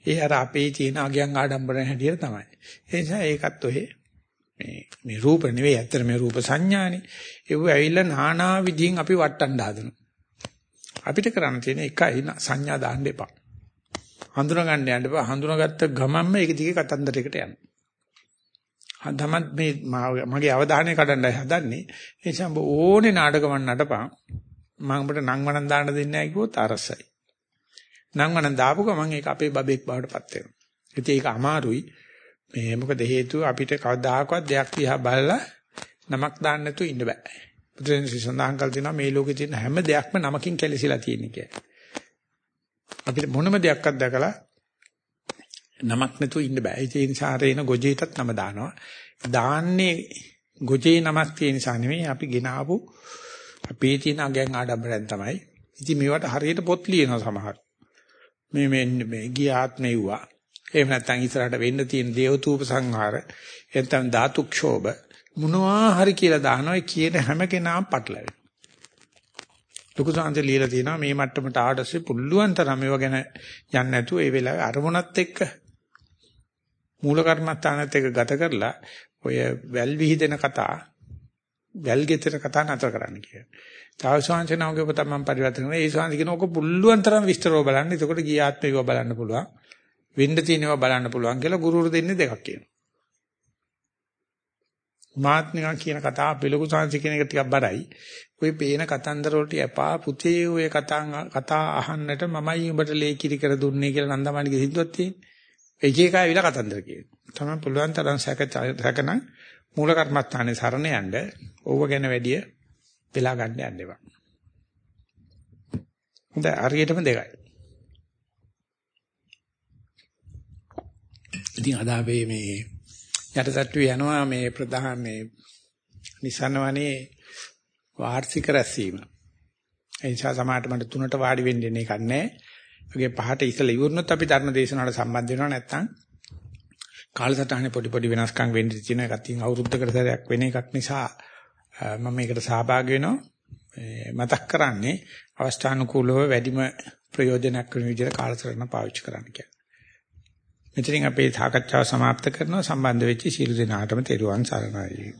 ඒ අර අපේ තියෙන අගයන් ආඩම්බරන හැටියට තමයි. ඒ නිසා ඒකත් ඔහෙ මේ මේ රූප නෙවෙයි ඇත්තට මේ රූප සංඥානේ. ඒව ඇවිල්ලා নানা විදිහින් අපි වටන්න හදනවා. අපිට කරන්න තියෙන එකයි සංඥා දාන්න එපා. හඳුනා ගන්න යන්න එපා. හඳුනාගත්ත ගමන්ම ඒක දිගේ කතන්දරයකට යන්න. තමත් මේ මගේ අවධානය කඩන්නයි හදන්නේ. ඒ නිසා ඔබ ඕනේ නාටකමක් නටපන්. මම ඔබට නම් වණන් දාන්න දෙන්නේ නැහැ කිව්වොත් අරසයි. නම් වණන් දාපු ගමන් ඒක අපේ බබෙක් බවට පත් වෙනවා. ඉතින් ඒක අමාරුයි. මේ මොකද හේතුව අපිට කවදාකවත් දෙයක් දිහා බලලා නමක් දාන්න නැතුව ඉන්න බෑ. බුදුරජාණන් සඳහන් කළ තියෙනවා මේ ලෝකේ තියෙන හැම දෙයක්ම නමකින් කැලිසිලා තියෙන කියලා. අපිට මොනම දෙයක්වත් දැකලා නමක් නැතුව ඉන්න බෑ. ඒ නිසා රේන ගොජේටත් නම දානවා. දාන්නේ ගොජේ නමක් තියෙන නිසා නෙමෙයි අපි ගෙනාවු අපේ තියෙන අගයන් ආඩම්බරෙන් තමයි. ඉතින් මේවට හරියට පොත් ලියනවා සමහර. මේ මේ මේ ගිය ආත්මේ වුණා. එහෙම නැත්නම් ඉස්සරහට වෙන්න තියෙන දේවතූප සංහාර එතන ධාතු ක්ෂෝභ මොනවා හරි කියලා දානවා කියන හැම කෙනාම පටලැවෙනවා. ලොකු සංහසේ ලියලා තියෙනවා මේ මට්ටමට ආඩස්සේ පුළුවන් තරම් ඒව ගැන යන්නේ නැතුව ඒ වෙලාවේ අරමුණත් එක්ක මූල කර්මස්ථානත් එක්ක ගත කරලා ඔය වැල් විහිදෙන කතා වැල් ගෙතර කතා නතර කරන්න කියලා. තව ශාන්තිනාවගේ ඔබ තමයි පරිවර්තන කරනවා. ඒ ශාන්ති කියන ඔක පුළුවන් තරම් විස්තරව බලන්න. එතකොට ගිය ආත්මේව බලන්න පුළුවන්. වෙන්න තියෙනවා බලන්න පුළුවන් කියලා ගුරුවරු දෙන්නේ දෙකක් කියනවා. මාත් නිකන් කියන කතාව පිළිගු ශාන්ති කියන එක ටිකක් බරයි. ඔය පේන කතන්දර වලට එපා පුතේ ඔය කතා කතා අහන්නට මමයි උඹට ලේකිරි කර දුන්නේ කියලා නන්දමාණිගේ සිද්ධාත් තියෙන්නේ. එක එක ආවිලා කතන්දර කියනවා. තමයි පුළුවන් තරම් සැක සැකනම් මූල කර්මස්ථානේ සරණ යන්න ඕව ගැන වැඩි වෙලා ගන්න යන්න එපා. හොඳ හරියටම දෙකයි. ඉතින් අද අපි මේ යටටට්ටු යනවා මේ ප්‍රධාන මේ නිසනවනේ වාර්ෂික රැස්වීම. ඒ නිසා සමාජයට මට තුනට වාඩි වෙන්න ඉන්නේ එකක් නැහැ. ඔගේ පහට ඉස්සලා ඉවරනොත් අපි ධර්ම දේශනාවට සම්බන්ධ වෙනවා නැත්නම් කාලසටහනේ පොඩි පොඩි වෙනස්කම් වෙන්න තියෙන එකක් තියෙන අවුරුද්දකට සැරයක් වෙන එකක් නිසා මම මේකට සහභාගී වෙනවා මතක් කරන්නේ අවස්ථානුකූලව වැඩිම ප්‍රයෝජනක් වෙන විදිහට කාලසටහන පාවිච්චි කරන්න කියලා. මෙතනින් අපේ සාකච්ඡාව સમાપ્ત කරනවා සම්බන්ධ වෙච්ච සියලු දෙනාටම තෙරුවන් සරණයි.